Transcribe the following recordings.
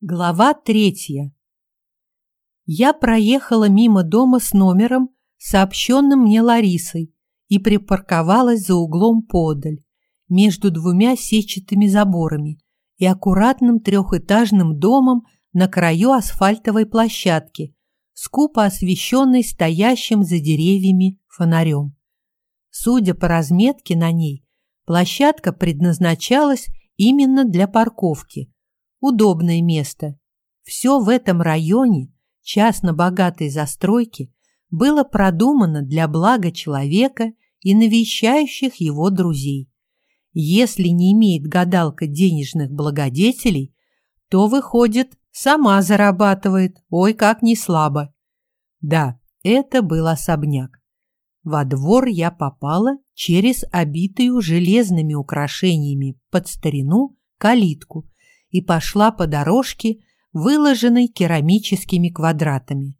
Глава третья. Я проехала мимо дома с номером, сообщенным мне Ларисой, и припарковалась за углом подаль, между двумя сетчатыми заборами и аккуратным трехэтажным домом на краю асфальтовой площадки, скупо освещенной стоящим за деревьями фонарем. Судя по разметке на ней, площадка предназначалась именно для парковки – удобное место. Все в этом районе, частно богатой застройки, было продумано для блага человека и навещающих его друзей. Если не имеет гадалка денежных благодетелей, то, выходит, сама зарабатывает, ой, как не слабо. Да, это был особняк. Во двор я попала через обитую железными украшениями под старину калитку – и пошла по дорожке, выложенной керамическими квадратами.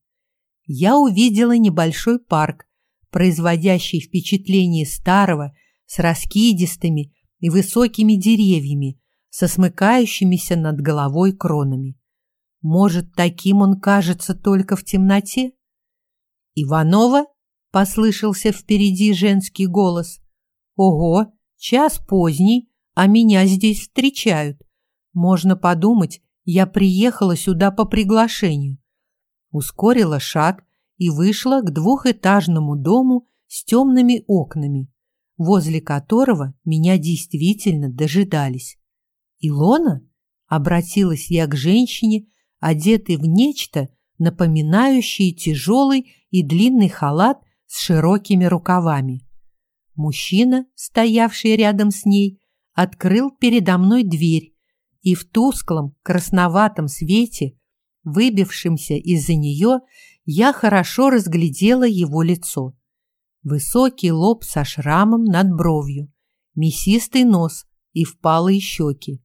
Я увидела небольшой парк, производящий впечатление старого, с раскидистыми и высокими деревьями, со смыкающимися над головой кронами. Может, таким он кажется только в темноте? «Иванова?» — послышался впереди женский голос. «Ого, час поздний, а меня здесь встречают. Можно подумать, я приехала сюда по приглашению. Ускорила шаг и вышла к двухэтажному дому с темными окнами, возле которого меня действительно дожидались. «Илона?» — обратилась я к женщине, одетой в нечто, напоминающее тяжелый и длинный халат с широкими рукавами. Мужчина, стоявший рядом с ней, открыл передо мной дверь и в тусклом красноватом свете, выбившемся из-за нее, я хорошо разглядела его лицо. Высокий лоб со шрамом над бровью, мясистый нос и впалые щеки.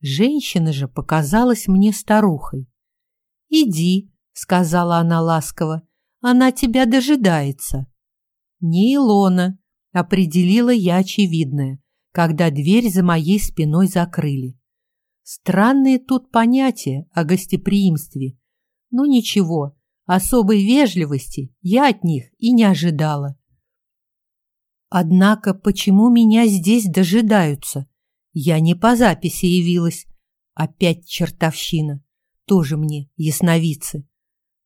Женщина же показалась мне старухой. «Иди», — сказала она ласково, — «она тебя дожидается». «Не Илона», — определила я очевидное, когда дверь за моей спиной закрыли. Странные тут понятия о гостеприимстве. Ну ничего, особой вежливости я от них и не ожидала. Однако почему меня здесь дожидаются? Я не по записи явилась. Опять чертовщина. Тоже мне ясновидцы.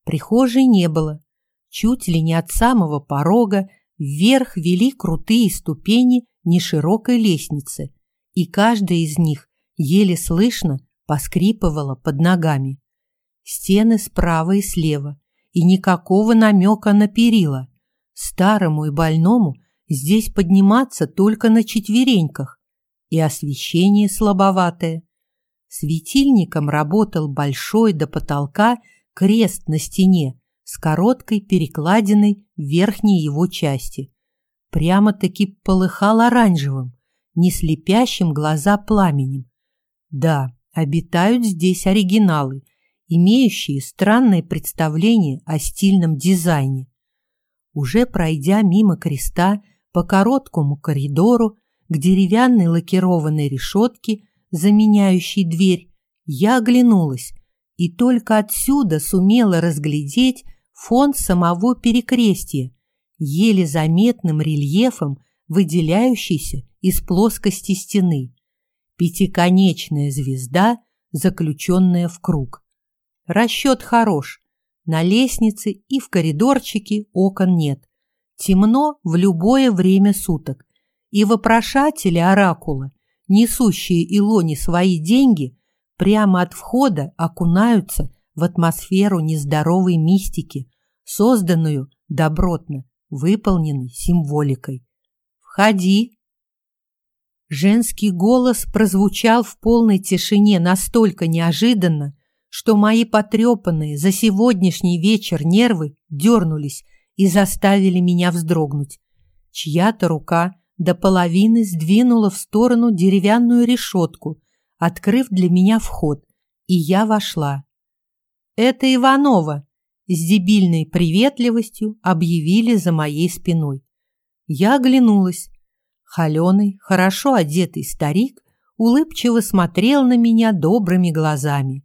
Прихожей не было. Чуть ли не от самого порога вверх вели крутые ступени неширокой лестницы, и каждая из них еле слышно поскрипывала под ногами. Стены справа и слева, и никакого намека на перила. Старому и больному здесь подниматься только на четвереньках, и освещение слабоватое. Светильником работал большой до потолка крест на стене с короткой перекладиной в верхней его части. Прямо-таки полыхал оранжевым, не слепящим глаза пламенем, да, обитают здесь оригиналы, имеющие странное представление о стильном дизайне. Уже пройдя мимо креста по короткому коридору к деревянной лакированной решетке, заменяющей дверь, я оглянулась и только отсюда сумела разглядеть фон самого перекрестия, еле заметным рельефом, выделяющийся из плоскости стены пятиконечная звезда, заключенная в круг. Расчет хорош. На лестнице и в коридорчике окон нет. Темно в любое время суток. И вопрошатели оракула, несущие Илоне свои деньги, прямо от входа окунаются в атмосферу нездоровой мистики, созданную добротно, выполненной символикой. «Входи!» Женский голос прозвучал в полной тишине настолько неожиданно, что мои потрепанные за сегодняшний вечер нервы дернулись и заставили меня вздрогнуть. Чья-то рука до половины сдвинула в сторону деревянную решетку, открыв для меня вход, и я вошла. «Это Иванова!» с дебильной приветливостью объявили за моей спиной. Я оглянулась Холеный, хорошо одетый старик улыбчиво смотрел на меня добрыми глазами.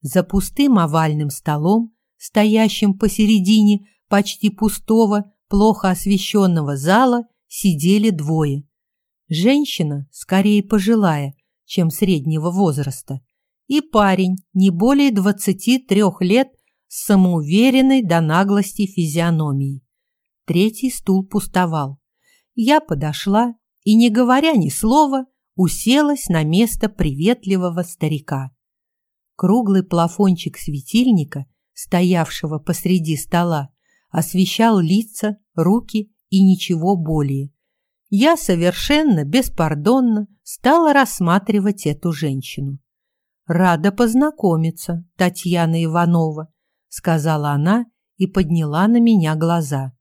За пустым овальным столом, стоящим посередине почти пустого, плохо освещенного зала, сидели двое. Женщина, скорее пожилая, чем среднего возраста, и парень, не более 23 лет, с самоуверенной до наглости физиономией. Третий стул пустовал. Я подошла и, не говоря ни слова, уселась на место приветливого старика. Круглый плафончик светильника, стоявшего посреди стола, освещал лица, руки и ничего более. Я совершенно беспардонно стала рассматривать эту женщину. «Рада познакомиться, Татьяна Иванова», — сказала она и подняла на меня глаза.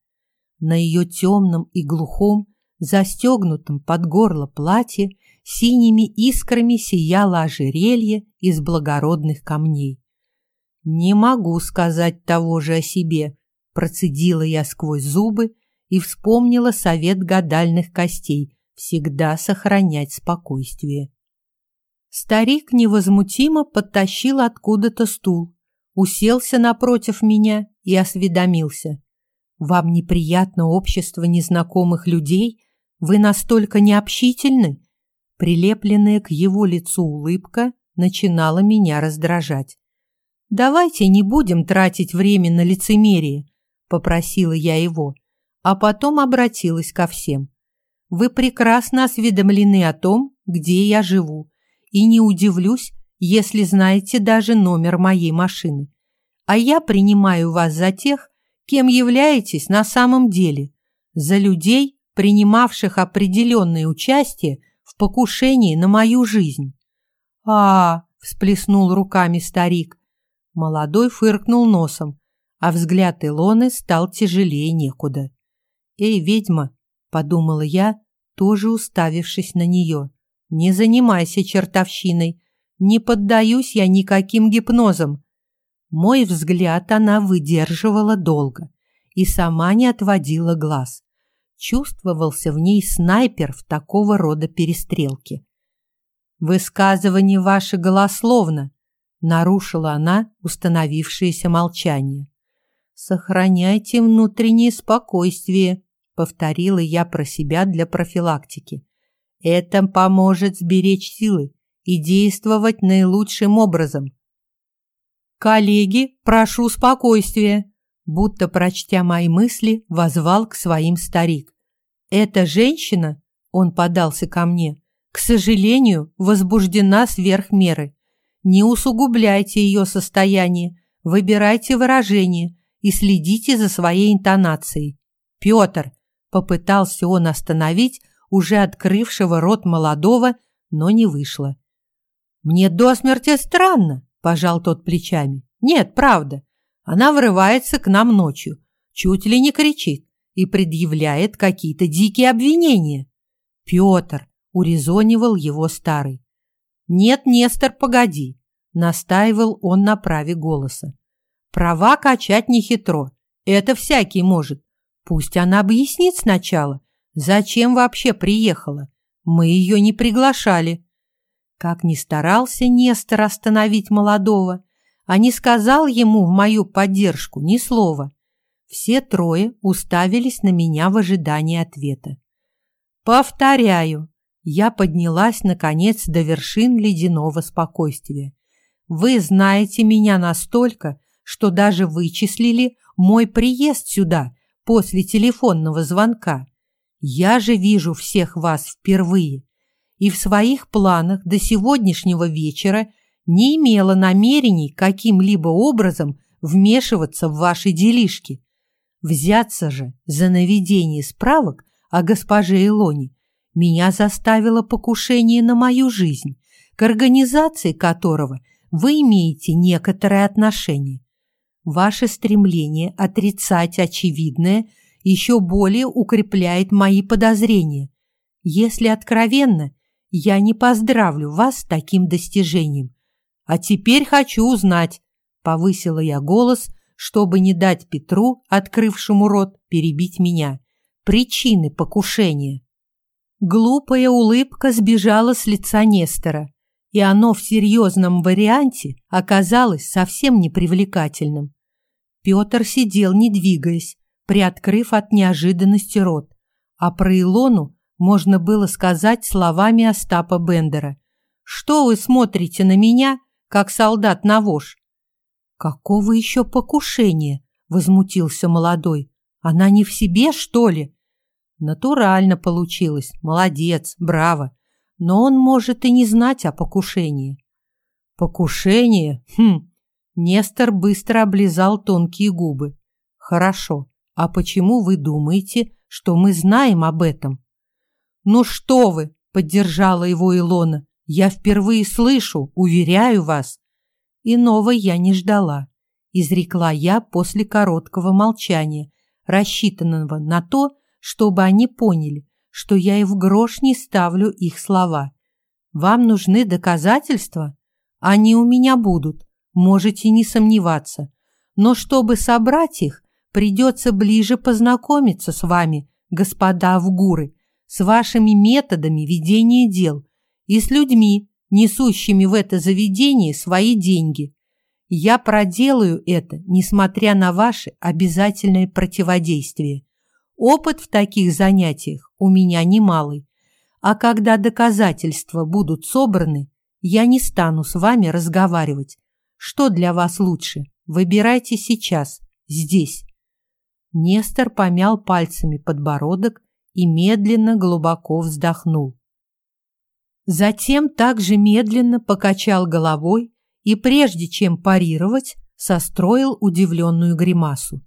На ее темном и глухом, застегнутом под горло платье синими искрами сияло ожерелье из благородных камней. «Не могу сказать того же о себе», — процедила я сквозь зубы и вспомнила совет гадальных костей всегда сохранять спокойствие. Старик невозмутимо подтащил откуда-то стул, уселся напротив меня и осведомился. «Вам неприятно общество незнакомых людей? Вы настолько необщительны?» Прилепленная к его лицу улыбка начинала меня раздражать. «Давайте не будем тратить время на лицемерие», — попросила я его, а потом обратилась ко всем. «Вы прекрасно осведомлены о том, где я живу, и не удивлюсь, если знаете даже номер моей машины. А я принимаю вас за тех, кем являетесь на самом деле, за людей, принимавших определенное участие в покушении на мою жизнь. А, всплеснул руками старик. Молодой фыркнул носом, а взгляд Илоны стал тяжелее некуда. «Эй, ведьма!» — подумала я, тоже уставившись на нее. «Не занимайся чертовщиной. Не поддаюсь я никаким гипнозам». Мой взгляд она выдерживала долго и сама не отводила глаз чувствовался в ней снайпер в такого рода перестрелке. «Высказывание ваше голословно», — нарушила она установившееся молчание. «Сохраняйте внутреннее спокойствие», — повторила я про себя для профилактики. «Это поможет сберечь силы и действовать наилучшим образом». «Коллеги, прошу спокойствия», будто прочтя мои мысли, возвал к своим старик. «Эта женщина, — он подался ко мне, — к сожалению, возбуждена сверх меры. Не усугубляйте ее состояние, выбирайте выражение и следите за своей интонацией. Петр!» — попытался он остановить уже открывшего рот молодого, но не вышло. «Мне до смерти странно», — пожал тот плечами. «Нет, правда. Она врывается к нам ночью, чуть ли не кричит и предъявляет какие-то дикие обвинения. Петр, урезонивал его старый. Нет, Нестор, погоди, настаивал он на праве голоса. Права качать не хитро, это всякий может. Пусть она объяснит сначала, зачем вообще приехала. Мы ее не приглашали. Как ни старался Нестор остановить молодого, а не сказал ему в мою поддержку ни слова. Все трое уставились на меня в ожидании ответа. «Повторяю», я поднялась, наконец, до вершин ледяного спокойствия. «Вы знаете меня настолько, что даже вычислили мой приезд сюда после телефонного звонка. Я же вижу всех вас впервые, и в своих планах до сегодняшнего вечера – не имела намерений каким-либо образом вмешиваться в ваши делишки. Взяться же за наведение справок о госпоже Илоне меня заставило покушение на мою жизнь, к организации которого вы имеете некоторое отношение. Ваше стремление отрицать очевидное еще более укрепляет мои подозрения. Если откровенно, я не поздравлю вас с таким достижением – а теперь хочу узнать, повысила я голос, чтобы не дать Петру, открывшему рот, перебить меня. Причины покушения. Глупая улыбка сбежала с лица Нестора, и оно в серьезном варианте оказалось совсем непривлекательным. Петр сидел, не двигаясь, приоткрыв от неожиданности рот, а про Илону можно было сказать словами Остапа Бендера. «Что вы смотрите на меня, как солдат на вож?» «Какого еще покушения?» — возмутился молодой. «Она не в себе, что ли?» «Натурально получилось. Молодец, браво. Но он может и не знать о покушении». «Покушение? Хм!» Нестор быстро облизал тонкие губы. «Хорошо. А почему вы думаете, что мы знаем об этом?» «Ну что вы!» — поддержала его Илона. «Я впервые слышу, уверяю вас». Иного я не ждала, изрекла я после короткого молчания, рассчитанного на то, чтобы они поняли, что я и в грош не ставлю их слова. Вам нужны доказательства? Они у меня будут, можете не сомневаться. Но чтобы собрать их, придется ближе познакомиться с вами, господа Авгуры, с вашими методами ведения дел и с людьми, несущими в это заведение свои деньги. Я проделаю это, несмотря на ваше обязательное противодействие. Опыт в таких занятиях у меня немалый. А когда доказательства будут собраны, я не стану с вами разговаривать. Что для вас лучше? Выбирайте сейчас, здесь. Нестор помял пальцами подбородок и медленно глубоко вздохнул. Затем также медленно покачал головой и, прежде чем парировать, состроил удивленную гримасу.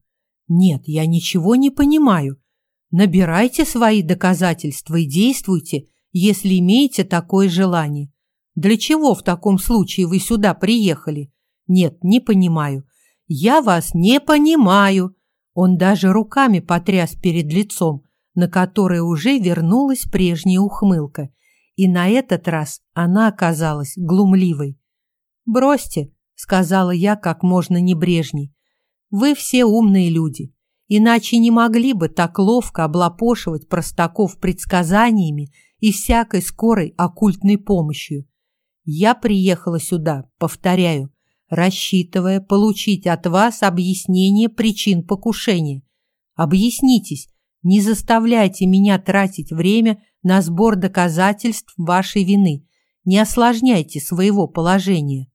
«Нет, я ничего не понимаю. Набирайте свои доказательства и действуйте, если имеете такое желание. Для чего в таком случае вы сюда приехали? Нет, не понимаю. Я вас не понимаю!» Он даже руками потряс перед лицом, на которое уже вернулась прежняя ухмылка, и на этот раз она оказалась глумливой. «Бросьте», — сказала я как можно небрежней, — «вы все умные люди, иначе не могли бы так ловко облапошивать простаков предсказаниями и всякой скорой оккультной помощью. Я приехала сюда, повторяю, рассчитывая получить от вас объяснение причин покушения. Объяснитесь, не заставляйте меня тратить время на сбор доказательств вашей вины. Не осложняйте своего положения.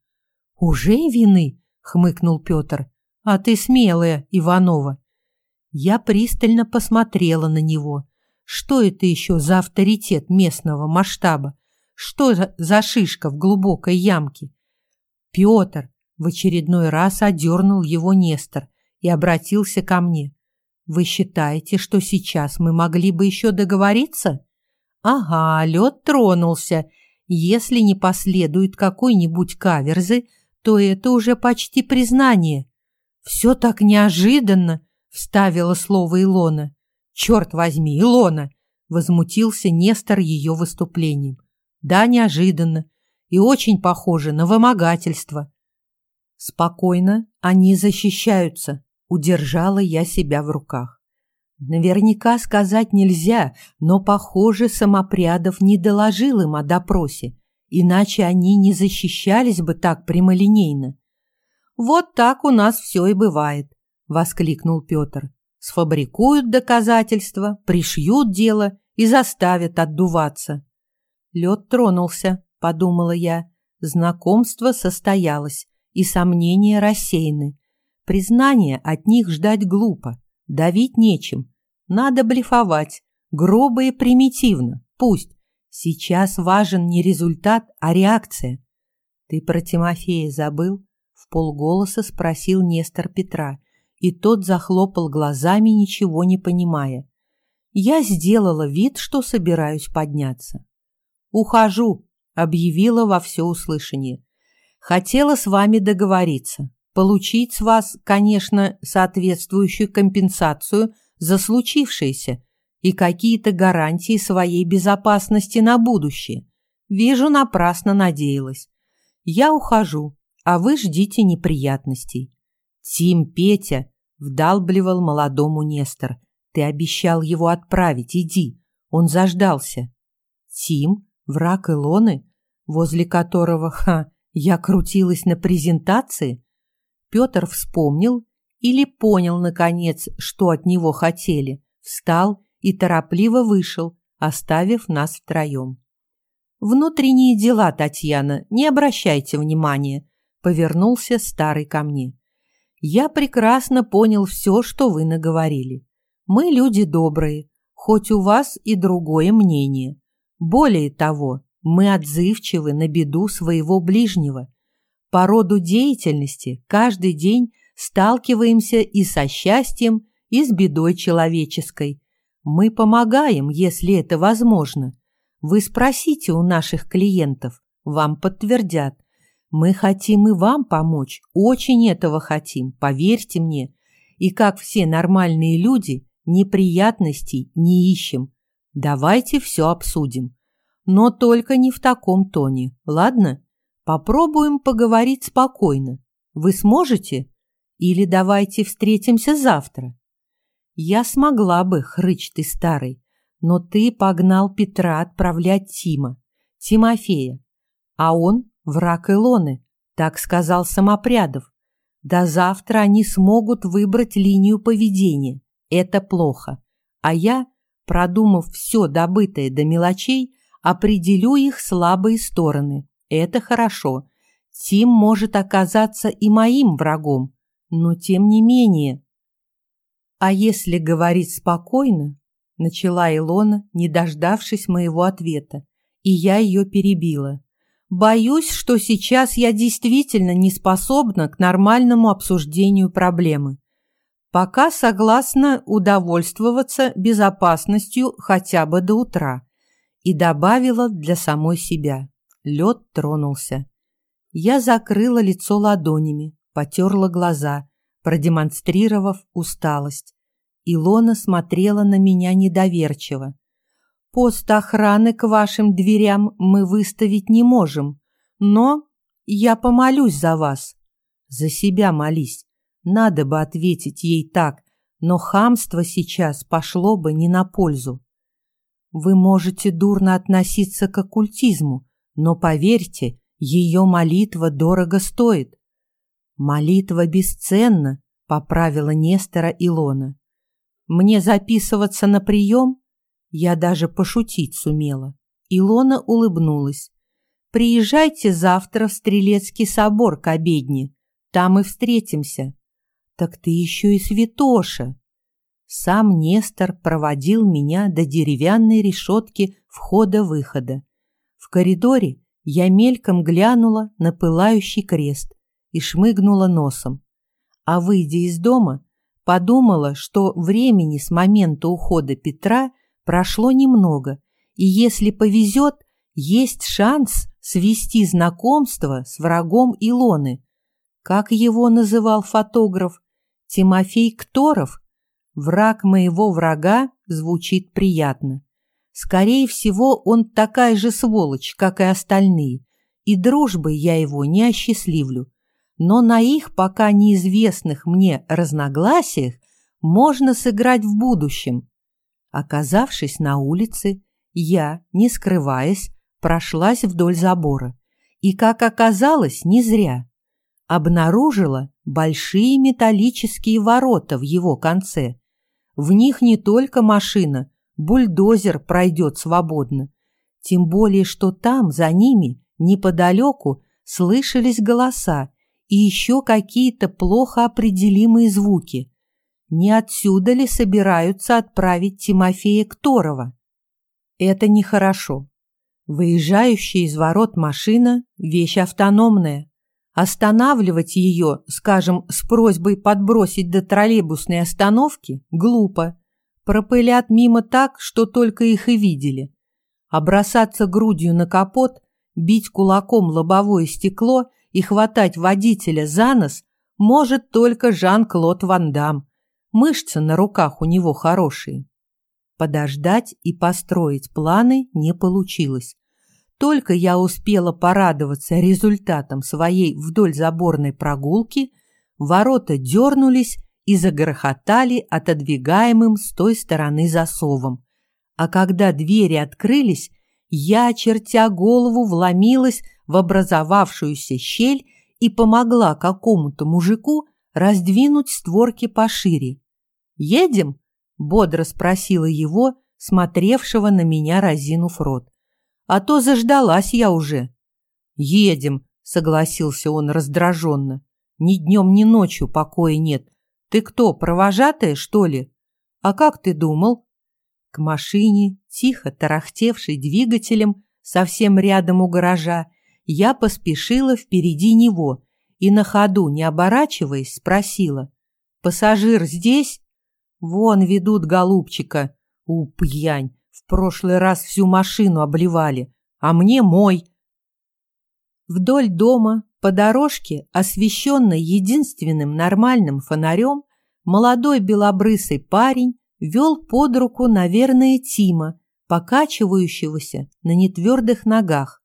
Уже вины? хмыкнул Петр. А ты смелая, Иванова. Я пристально посмотрела на него. Что это еще за авторитет местного масштаба? Что за шишка в глубокой ямке? Петр в очередной раз одернул его Нестор и обратился ко мне. Вы считаете, что сейчас мы могли бы еще договориться? Ага, лед тронулся. Если не последует какой-нибудь каверзы, то это уже почти признание. Все так неожиданно, вставила слово Илона. Черт возьми, Илона! Возмутился Нестор ее выступлением. Да, неожиданно. И очень похоже на вымогательство. Спокойно, они защищаются, Удержала я себя в руках. Наверняка сказать нельзя, но, похоже, Самопрядов не доложил им о допросе, иначе они не защищались бы так прямолинейно. «Вот так у нас все и бывает», — воскликнул Петр. «Сфабрикуют доказательства, пришьют дело и заставят отдуваться». Лед тронулся, подумала я. Знакомство состоялось, и сомнения рассеяны. Признания от них ждать глупо, давить нечем. Надо блефовать, грубо и примитивно, пусть. Сейчас важен не результат, а реакция. Ты про Тимофея забыл? В полголоса спросил Нестор Петра, и тот захлопал глазами, ничего не понимая. Я сделала вид, что собираюсь подняться. «Ухожу», — объявила во всеуслышание. «Хотела с вами договориться получить с вас, конечно, соответствующую компенсацию за случившееся и какие-то гарантии своей безопасности на будущее. Вижу, напрасно надеялась. Я ухожу, а вы ждите неприятностей. Тим Петя вдалбливал молодому Нестор. Ты обещал его отправить, иди. Он заждался. Тим, враг Илоны? возле которого, ха, я крутилась на презентации? Петр вспомнил или понял, наконец, что от него хотели, встал и торопливо вышел, оставив нас втроем. «Внутренние дела, Татьяна, не обращайте внимания», — повернулся старый ко мне. «Я прекрасно понял все, что вы наговорили. Мы люди добрые, хоть у вас и другое мнение. Более того, мы отзывчивы на беду своего ближнего. По роду деятельности каждый день сталкиваемся и со счастьем, и с бедой человеческой. Мы помогаем, если это возможно. Вы спросите у наших клиентов, вам подтвердят. Мы хотим и вам помочь, очень этого хотим, поверьте мне. И как все нормальные люди, неприятностей не ищем. Давайте все обсудим. Но только не в таком тоне, ладно? Попробуем поговорить спокойно. Вы сможете? Или давайте встретимся завтра? Я смогла бы, хрыч ты старый, но ты погнал Петра отправлять Тима, Тимофея. А он враг Илоны, так сказал Самопрядов. До завтра они смогут выбрать линию поведения. Это плохо. А я, продумав все добытое до мелочей, определю их слабые стороны. Это хорошо. Тим может оказаться и моим врагом, но тем не менее. А если говорить спокойно, начала Илона, не дождавшись моего ответа, и я ее перебила. Боюсь, что сейчас я действительно не способна к нормальному обсуждению проблемы. Пока согласна удовольствоваться безопасностью хотя бы до утра. И добавила для самой себя. Лед тронулся. Я закрыла лицо ладонями, потерла глаза, продемонстрировав усталость. Илона смотрела на меня недоверчиво. «Пост охраны к вашим дверям мы выставить не можем, но я помолюсь за вас. За себя молись. Надо бы ответить ей так, но хамство сейчас пошло бы не на пользу. Вы можете дурно относиться к оккультизму, но поверьте, ее молитва дорого стоит. Молитва бесценна, поправила Нестора Илона. Мне записываться на прием? Я даже пошутить сумела. Илона улыбнулась. Приезжайте завтра в Стрелецкий собор к обедне. Там и встретимся. Так ты еще и святоша. Сам Нестор проводил меня до деревянной решетки входа-выхода. В коридоре я мельком глянула на пылающий крест и шмыгнула носом. А выйдя из дома, Подумала, что времени с момента ухода Петра прошло немного, и если повезет, есть шанс свести знакомство с врагом Илоны. Как его называл фотограф? Тимофей Кторов? Враг моего врага звучит приятно. Скорее всего, он такая же сволочь, как и остальные, и дружбой я его не осчастливлю но на их пока неизвестных мне разногласиях можно сыграть в будущем. Оказавшись на улице, я, не скрываясь, прошлась вдоль забора. И, как оказалось, не зря. Обнаружила большие металлические ворота в его конце. В них не только машина, бульдозер пройдет свободно. Тем более, что там, за ними, неподалеку, слышались голоса, и еще какие-то плохо определимые звуки. Не отсюда ли собираются отправить Тимофея Кторова? Это нехорошо. Выезжающая из ворот машина – вещь автономная. Останавливать ее, скажем, с просьбой подбросить до троллейбусной остановки – глупо. Пропылят мимо так, что только их и видели. А бросаться грудью на капот, бить кулаком лобовое стекло – и хватать водителя за нос может только Жан-Клод Ван Дам. Мышцы на руках у него хорошие. Подождать и построить планы не получилось. Только я успела порадоваться результатом своей вдоль заборной прогулки, ворота дернулись и загрохотали отодвигаемым с той стороны засовом. А когда двери открылись, Я, очертя голову, вломилась в образовавшуюся щель и помогла какому-то мужику раздвинуть створки пошире. «Едем?» — бодро спросила его, смотревшего на меня, разинув рот. «А то заждалась я уже». «Едем», — согласился он раздраженно. «Ни днем, ни ночью покоя нет. Ты кто, провожатая, что ли? А как ты думал?» К машине, тихо тарахтевшей двигателем, совсем рядом у гаража, я поспешила впереди него и на ходу, не оборачиваясь, спросила. «Пассажир здесь?» «Вон ведут голубчика. У, пьянь, в прошлый раз всю машину обливали, а мне мой». Вдоль дома, по дорожке, освещенной единственным нормальным фонарем, молодой белобрысый парень вел под руку, наверное, Тима, покачивающегося на нетвердых ногах.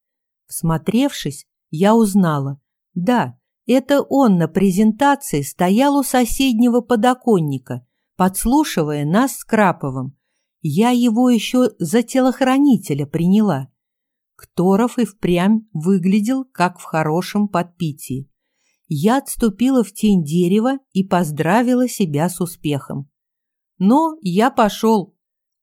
Всмотревшись, я узнала. Да, это он на презентации стоял у соседнего подоконника, подслушивая нас с Краповым. Я его еще за телохранителя приняла. Кторов и впрямь выглядел, как в хорошем подпитии. Я отступила в тень дерева и поздравила себя с успехом. Но я пошел.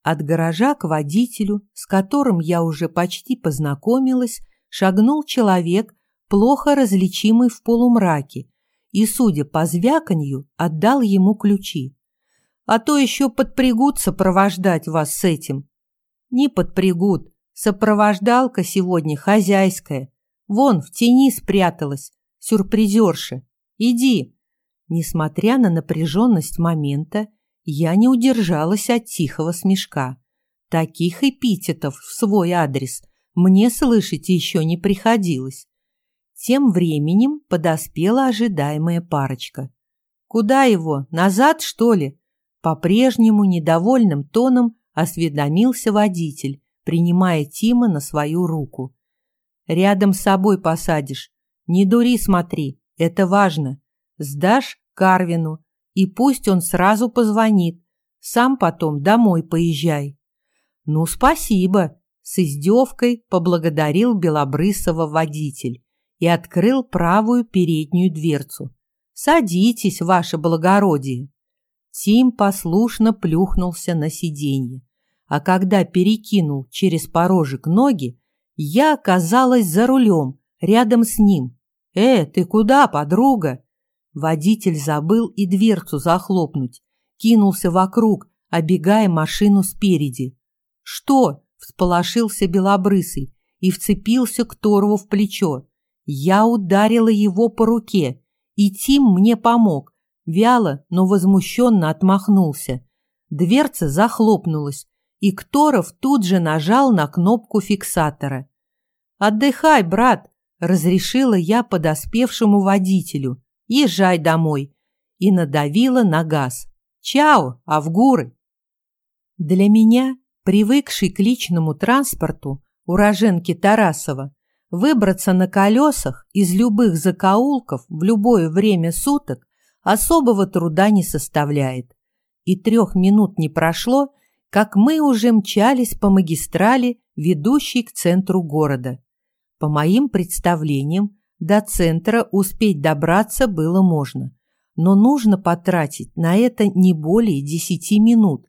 От гаража к водителю, с которым я уже почти познакомилась, шагнул человек, плохо различимый в полумраке, и, судя по звяканью, отдал ему ключи. А то еще подпрягут сопровождать вас с этим. Не подпрягут. Сопровождалка сегодня хозяйская. Вон, в тени спряталась. Сюрпризерша. Иди. Несмотря на напряженность момента, я не удержалась от тихого смешка. Таких эпитетов в свой адрес мне слышать еще не приходилось. Тем временем подоспела ожидаемая парочка. «Куда его? Назад, что ли?» По-прежнему недовольным тоном осведомился водитель, принимая Тима на свою руку. «Рядом с собой посадишь. Не дури, смотри, это важно. Сдашь Карвину, и пусть он сразу позвонит. Сам потом домой поезжай». «Ну, спасибо», — с издевкой поблагодарил Белобрысова водитель и открыл правую переднюю дверцу. «Садитесь, ваше благородие». Тим послушно плюхнулся на сиденье, а когда перекинул через порожек ноги, я оказалась за рулем, рядом с ним. «Э, ты куда, подруга?» Водитель забыл и дверцу захлопнуть, кинулся вокруг, обегая машину спереди. «Что?» — всполошился белобрысый и вцепился к Торову в плечо. Я ударила его по руке, и Тим мне помог. Вяло, но возмущенно отмахнулся. Дверца захлопнулась, и Кторов тут же нажал на кнопку фиксатора. «Отдыхай, брат!» — разрешила я подоспевшему водителю. «Езжай домой!» и надавила на газ. «Чао, Авгуры!» Для меня, привыкший к личному транспорту, уроженки Тарасова, Выбраться на колесах из любых закоулков в любое время суток особого труда не составляет. И трех минут не прошло, как мы уже мчались по магистрали, ведущей к центру города. По моим представлениям, до центра успеть добраться было можно, но нужно потратить на это не более десяти минут.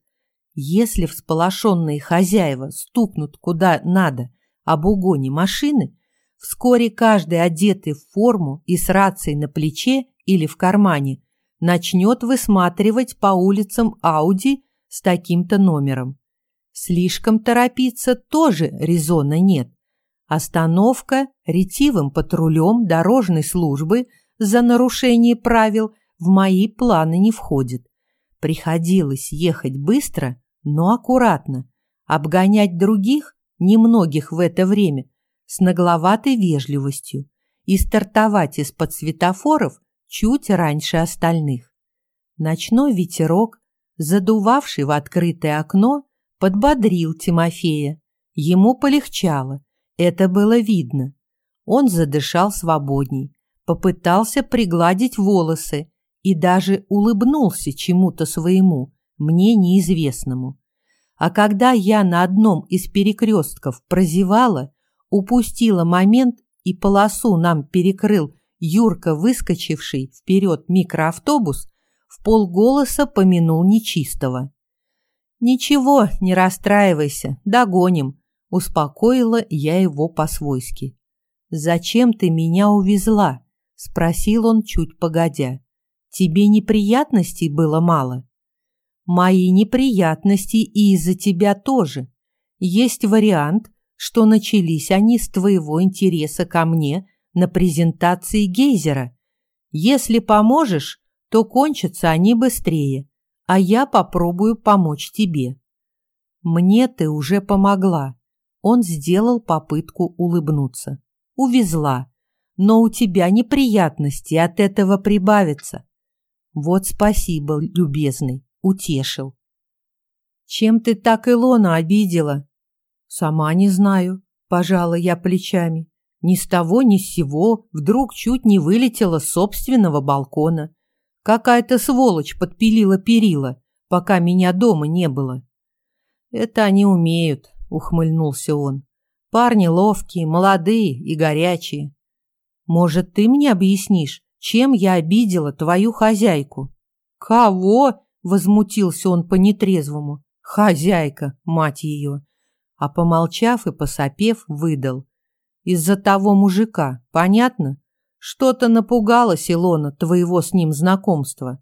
Если всполошенные хозяева стукнут куда надо об угоне машины, Вскоре каждый, одетый в форму и с рацией на плече или в кармане, начнет высматривать по улицам Ауди с таким-то номером. Слишком торопиться тоже резона нет. Остановка ретивым патрулем дорожной службы за нарушение правил в мои планы не входит. Приходилось ехать быстро, но аккуратно, обгонять других, немногих в это время, с нагловатой вежливостью и стартовать из-под светофоров чуть раньше остальных. Ночной ветерок, задувавший в открытое окно, подбодрил Тимофея. Ему полегчало, это было видно. Он задышал свободней, попытался пригладить волосы и даже улыбнулся чему-то своему, мне неизвестному. А когда я на одном из перекрестков прозевала, упустила момент и полосу нам перекрыл Юрка, выскочивший вперед микроавтобус, в полголоса помянул нечистого. «Ничего, не расстраивайся, догоним», — успокоила я его по-свойски. «Зачем ты меня увезла?» — спросил он чуть погодя. «Тебе неприятностей было мало?» «Мои неприятности и из-за тебя тоже. Есть вариант, что начались они с твоего интереса ко мне на презентации гейзера. Если поможешь, то кончатся они быстрее, а я попробую помочь тебе». «Мне ты уже помогла». Он сделал попытку улыбнуться. «Увезла. Но у тебя неприятности от этого прибавится». «Вот спасибо, любезный, утешил». «Чем ты так Илона обидела?» «Сама не знаю», – пожала я плечами. Ни с того ни с сего вдруг чуть не вылетела с собственного балкона. Какая-то сволочь подпилила перила, пока меня дома не было. «Это они умеют», — ухмыльнулся он. «Парни ловкие, молодые и горячие. Может, ты мне объяснишь, чем я обидела твою хозяйку?» «Кого?» — возмутился он по-нетрезвому. «Хозяйка, мать ее!» А помолчав и посопев, выдал. «Из-за того мужика, понятно? Что-то напугалась Илона твоего с ним знакомства».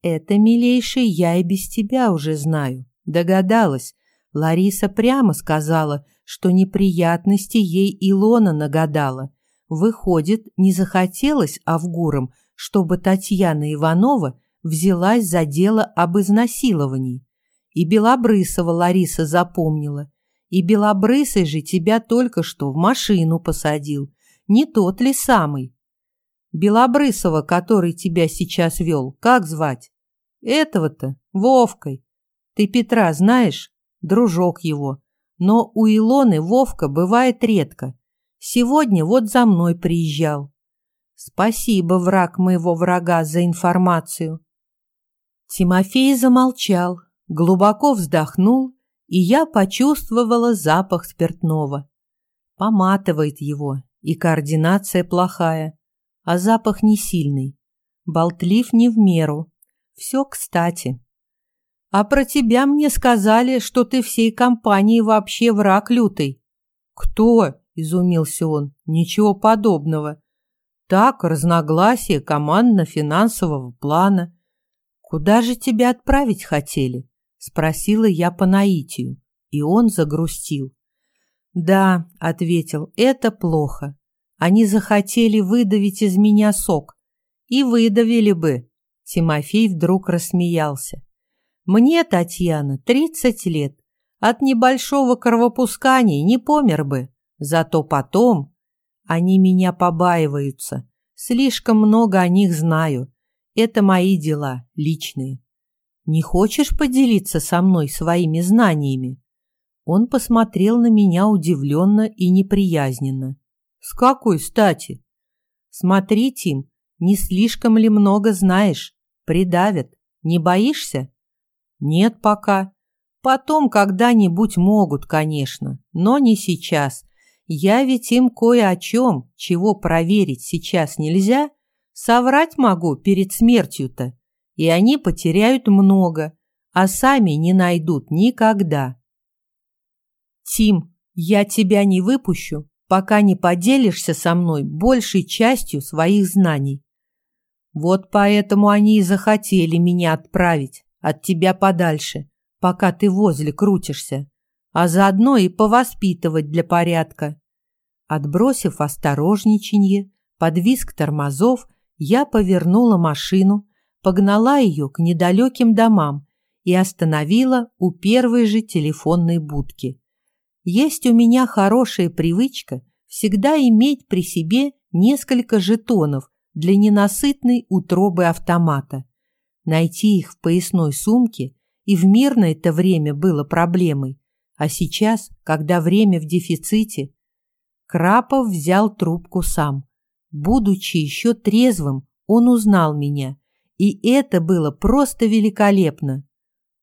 «Это, милейший, я и без тебя уже знаю. Догадалась. Лариса прямо сказала, что неприятности ей Илона нагадала. Выходит, не захотелось Авгурам, чтобы Татьяна Иванова взялась за дело об изнасиловании. И Белобрысова Лариса запомнила. И Белобрысый же тебя только что в машину посадил. Не тот ли самый? Белобрысова, который тебя сейчас вел, как звать? Этого-то, Вовкой. Ты Петра знаешь? Дружок его. Но у Илоны Вовка бывает редко. Сегодня вот за мной приезжал. Спасибо, враг моего врага, за информацию. Тимофей замолчал, глубоко вздохнул, и я почувствовала запах спиртного. Поматывает его, и координация плохая, а запах не сильный. Болтлив не в меру. Все кстати. А про тебя мне сказали, что ты всей компании вообще враг лютый. Кто? Изумился он. Ничего подобного. Так, разногласия командно-финансового плана. Куда же тебя отправить хотели? Спросила я по наитию, и он загрустил. Да, ответил, это плохо. Они захотели выдавить из меня сок. И выдавили бы. Тимофей вдруг рассмеялся. Мне, Татьяна, тридцать лет. От небольшого кровопускания не помер бы. Зато потом они меня побаиваются. Слишком много о них знаю. Это мои дела, личные. Не хочешь поделиться со мной своими знаниями? Он посмотрел на меня удивленно и неприязненно. С какой стати? Смотри, Тим, не слишком ли много знаешь? Придавят. Не боишься? Нет пока. Потом когда-нибудь могут, конечно, но не сейчас. Я ведь им кое о чем, чего проверить сейчас нельзя, соврать могу перед смертью-то, и они потеряют много, а сами не найдут никогда. Тим, я тебя не выпущу, пока не поделишься со мной большей частью своих знаний. Вот поэтому они и захотели меня отправить от тебя подальше, пока ты возле крутишься, а заодно и повоспитывать для порядка. Отбросив осторожничанье, под визг тормозов, я повернула машину, погнала ее к недалеким домам и остановила у первой же телефонной будки. Есть у меня хорошая привычка всегда иметь при себе несколько жетонов для ненасытной утробы автомата. Найти их в поясной сумке и в мирное это время было проблемой, а сейчас, когда время в дефиците, Крапов взял трубку сам. Будучи еще трезвым, он узнал меня, и это было просто великолепно.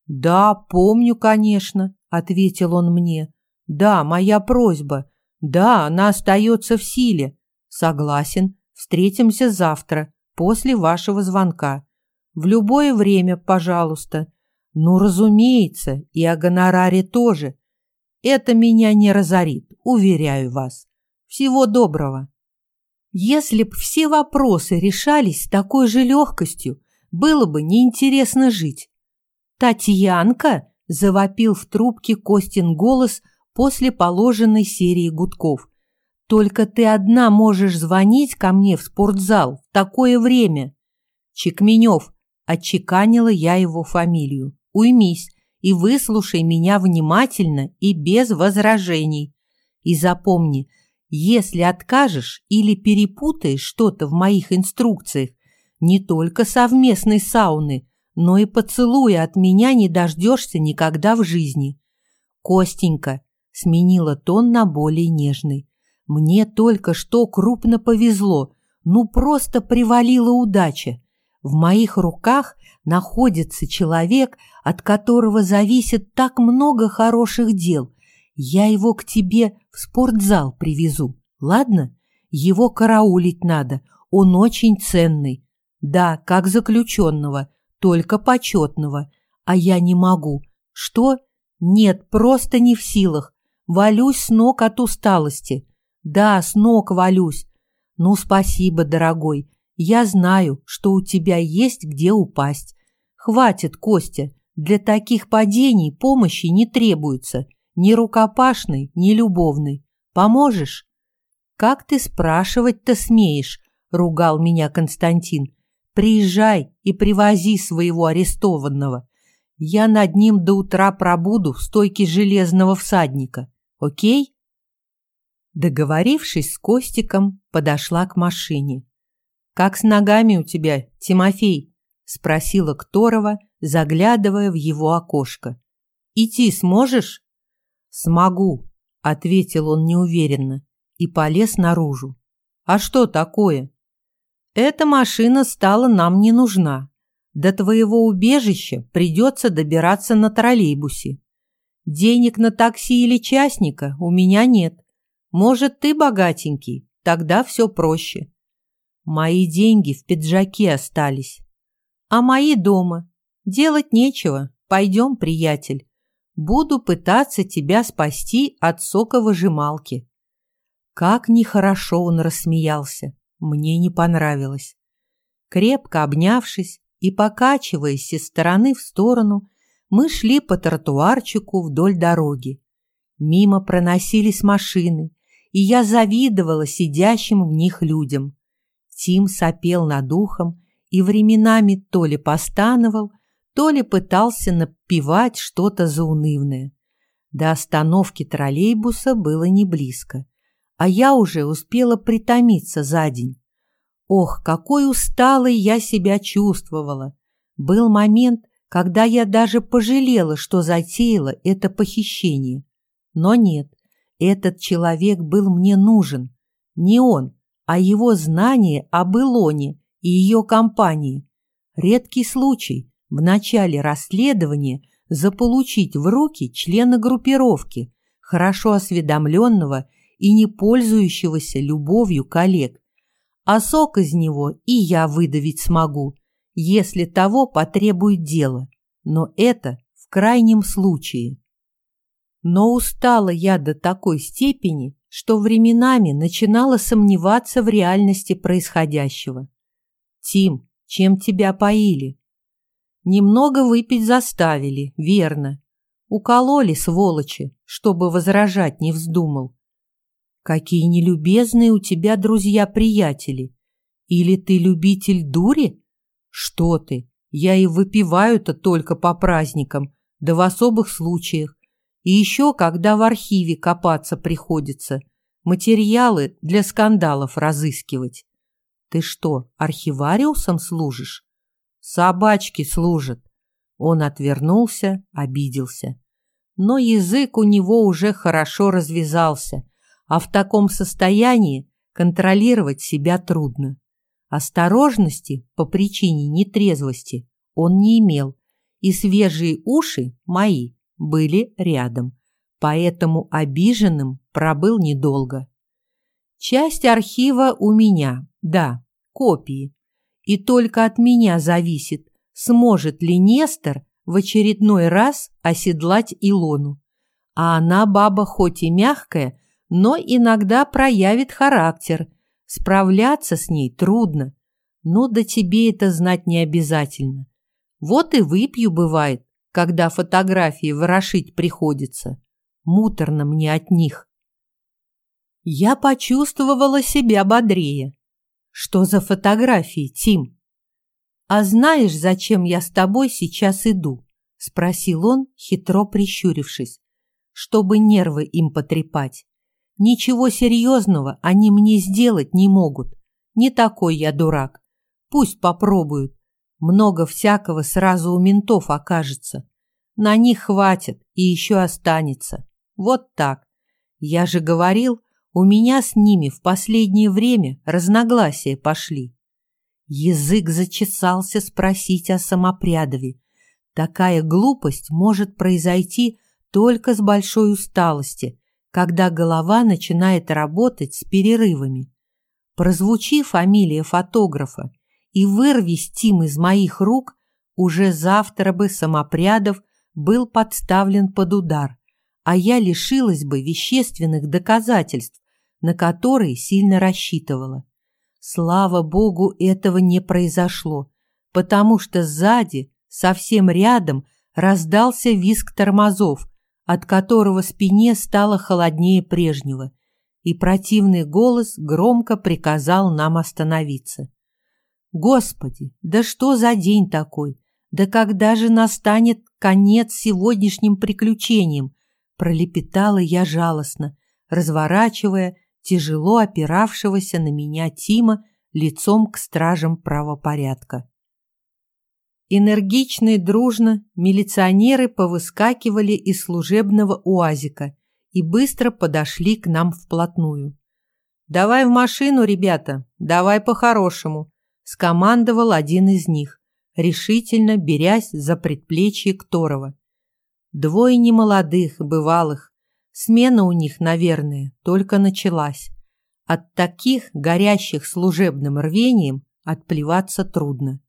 Да, помню, конечно, ответил он мне. Да, моя просьба. Да, она остается в силе. Согласен. Встретимся завтра, после вашего звонка. В любое время, пожалуйста. Ну, разумеется, и о гонораре тоже. Это меня не разорит, уверяю вас. Всего доброго. Если б все вопросы решались с такой же легкостью, было бы неинтересно жить. «Татьянка!» – завопил в трубке Костин голос после положенной серии гудков. «Только ты одна можешь звонить ко мне в спортзал в такое время!» «Чекменев!» – отчеканила я его фамилию. «Уймись и выслушай меня внимательно и без возражений. И запомни – если откажешь или перепутаешь что-то в моих инструкциях, не только совместной сауны, но и поцелуя от меня не дождешься никогда в жизни. Костенька сменила тон на более нежный. Мне только что крупно повезло, ну просто привалила удача. В моих руках находится человек, от которого зависит так много хороших дел, я его к тебе в спортзал привезу, ладно? Его караулить надо, он очень ценный. Да, как заключенного, только почетного. А я не могу. Что? Нет, просто не в силах. Валюсь с ног от усталости. Да, с ног валюсь. Ну, спасибо, дорогой. Я знаю, что у тебя есть где упасть. Хватит, Костя. Для таких падений помощи не требуется. Ни рукопашный, ни любовный. Поможешь? Как ты спрашивать-то смеешь? Ругал меня Константин. Приезжай и привози своего арестованного. Я над ним до утра пробуду в стойке железного всадника. Окей? Договорившись с Костиком, подошла к машине. «Как с ногами у тебя, Тимофей?» – спросила Кторова, заглядывая в его окошко. «Идти сможешь?» «Смогу», — ответил он неуверенно и полез наружу. «А что такое?» «Эта машина стала нам не нужна. До твоего убежища придется добираться на троллейбусе. Денег на такси или частника у меня нет. Может, ты богатенький, тогда все проще. Мои деньги в пиджаке остались. А мои дома. Делать нечего. Пойдем, приятель. Буду пытаться тебя спасти от соковыжималки». Как нехорошо он рассмеялся. Мне не понравилось. Крепко обнявшись и покачиваясь из стороны в сторону, мы шли по тротуарчику вдоль дороги. Мимо проносились машины, и я завидовала сидящим в них людям. Тим сопел над ухом и временами то ли постановал, то ли пытался напевать что-то заунывное. До остановки троллейбуса было не близко, а я уже успела притомиться за день. Ох, какой усталой я себя чувствовала! Был момент, когда я даже пожалела, что затеяла это похищение. Но нет, этот человек был мне нужен. Не он, а его знание об Илоне и ее компании. Редкий случай, в начале расследования заполучить в руки члена группировки, хорошо осведомленного и не пользующегося любовью коллег. А сок из него и я выдавить смогу, если того потребует дело, но это в крайнем случае. Но устала я до такой степени, что временами начинала сомневаться в реальности происходящего. «Тим, чем тебя поили?» Немного выпить заставили, верно. Укололи, сволочи, чтобы возражать не вздумал. Какие нелюбезные у тебя друзья-приятели. Или ты любитель дури? Что ты, я и выпиваю-то только по праздникам, да в особых случаях. И еще, когда в архиве копаться приходится, материалы для скандалов разыскивать. Ты что, архивариусом служишь? Собачки служат. Он отвернулся, обиделся. Но язык у него уже хорошо развязался, а в таком состоянии контролировать себя трудно. Осторожности по причине нетрезвости он не имел и свежие уши мои были рядом, поэтому обиженным пробыл недолго. Часть архива у меня, да, копии, и только от меня зависит, сможет ли Нестор в очередной раз оседлать Илону. А она баба хоть и мягкая, но иногда проявит характер. Справляться с ней трудно. Но да тебе это знать не обязательно. Вот и выпью бывает, когда фотографии ворошить приходится. Муторно мне от них. Я почувствовала себя бодрее. Что за фотографии, Тим? А знаешь, зачем я с тобой сейчас иду? Спросил он, хитро прищурившись, чтобы нервы им потрепать. Ничего серьезного они мне сделать не могут. Не такой я дурак. Пусть попробуют. Много всякого сразу у ментов окажется. На них хватит и еще останется. Вот так. Я же говорил, у меня с ними в последнее время разногласия пошли. Язык зачесался спросить о самопрядове. Такая глупость может произойти только с большой усталости, когда голова начинает работать с перерывами. Прозвучи фамилия фотографа и вырви стим из моих рук, уже завтра бы Самопрядов был подставлен под удар, а я лишилась бы вещественных доказательств, на которые сильно рассчитывала. Слава богу, этого не произошло, потому что сзади, совсем рядом, раздался визг тормозов, от которого спине стало холоднее прежнего, и противный голос громко приказал нам остановиться. Господи, да что за день такой? Да когда же настанет конец сегодняшним приключениям? Пролепетала я жалостно, разворачивая тяжело опиравшегося на меня Тима лицом к стражам правопорядка. Энергично и дружно милиционеры повыскакивали из служебного уазика и быстро подошли к нам вплотную. «Давай в машину, ребята, давай по-хорошему», скомандовал один из них, решительно берясь за предплечье Кторова. Двое немолодых, бывалых. Смена у них, наверное, только началась. От таких, горящих служебным рвением, отплеваться трудно.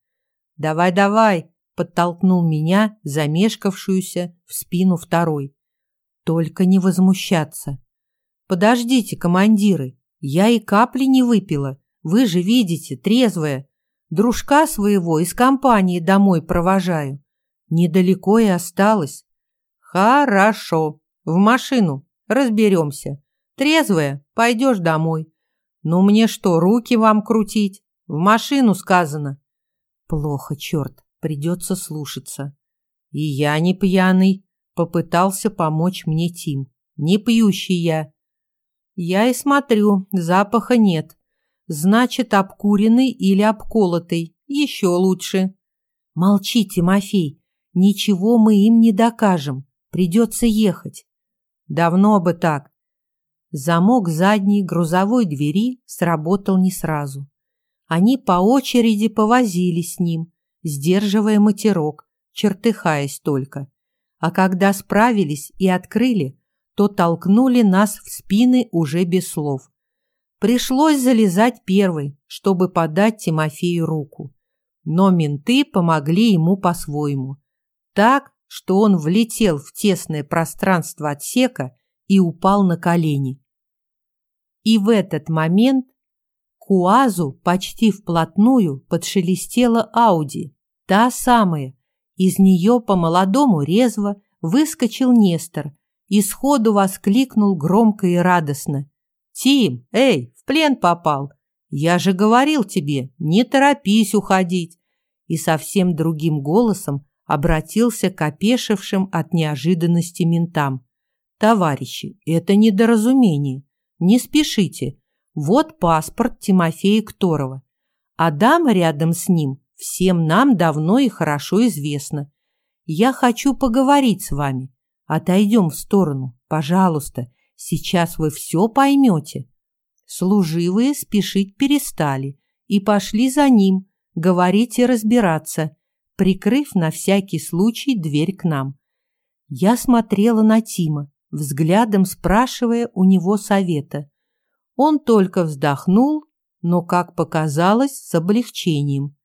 «Давай-давай!» — подтолкнул меня, замешкавшуюся в спину второй. «Только не возмущаться!» «Подождите, командиры, я и капли не выпила!» Вы же видите, трезвая. Дружка своего из компании домой провожаю. Недалеко и осталось. Хорошо. В машину. Разберемся. Трезвая, пойдешь домой. Ну мне что, руки вам крутить? В машину сказано. Плохо, черт. Придется слушаться. И я не пьяный. Попытался помочь мне Тим. Не пьющий я. Я и смотрю, запаха нет. Значит, обкуренный или обколотый. Еще лучше. Молчи, Тимофей. Ничего мы им не докажем. Придется ехать. Давно бы так. Замок задней грузовой двери сработал не сразу. Они по очереди повозились с ним, сдерживая матерок, чертыхаясь только. А когда справились и открыли, то толкнули нас в спины уже без слов. Пришлось залезать первой, чтобы подать Тимофею руку. Но менты помогли ему по-своему. Так, что он влетел в тесное пространство отсека и упал на колени. И в этот момент к УАЗу почти вплотную подшелестела Ауди, та самая. Из нее по-молодому резво выскочил Нестор и сходу воскликнул громко и радостно. «Тим, эй, в плен попал! Я же говорил тебе, не торопись уходить!» И совсем другим голосом обратился к опешившим от неожиданности ментам. «Товарищи, это недоразумение. Не спешите. Вот паспорт Тимофея Кторова. А дама рядом с ним всем нам давно и хорошо известна. Я хочу поговорить с вами. Отойдем в сторону, пожалуйста, Сейчас вы все поймете. Служивые спешить перестали и пошли за ним, говорить и разбираться. прикрыв на всякий случай дверь к нам. Я смотрела на Тима, взглядом спрашивая у него совета. Он только вздохнул, но, как показалось, с облегчением.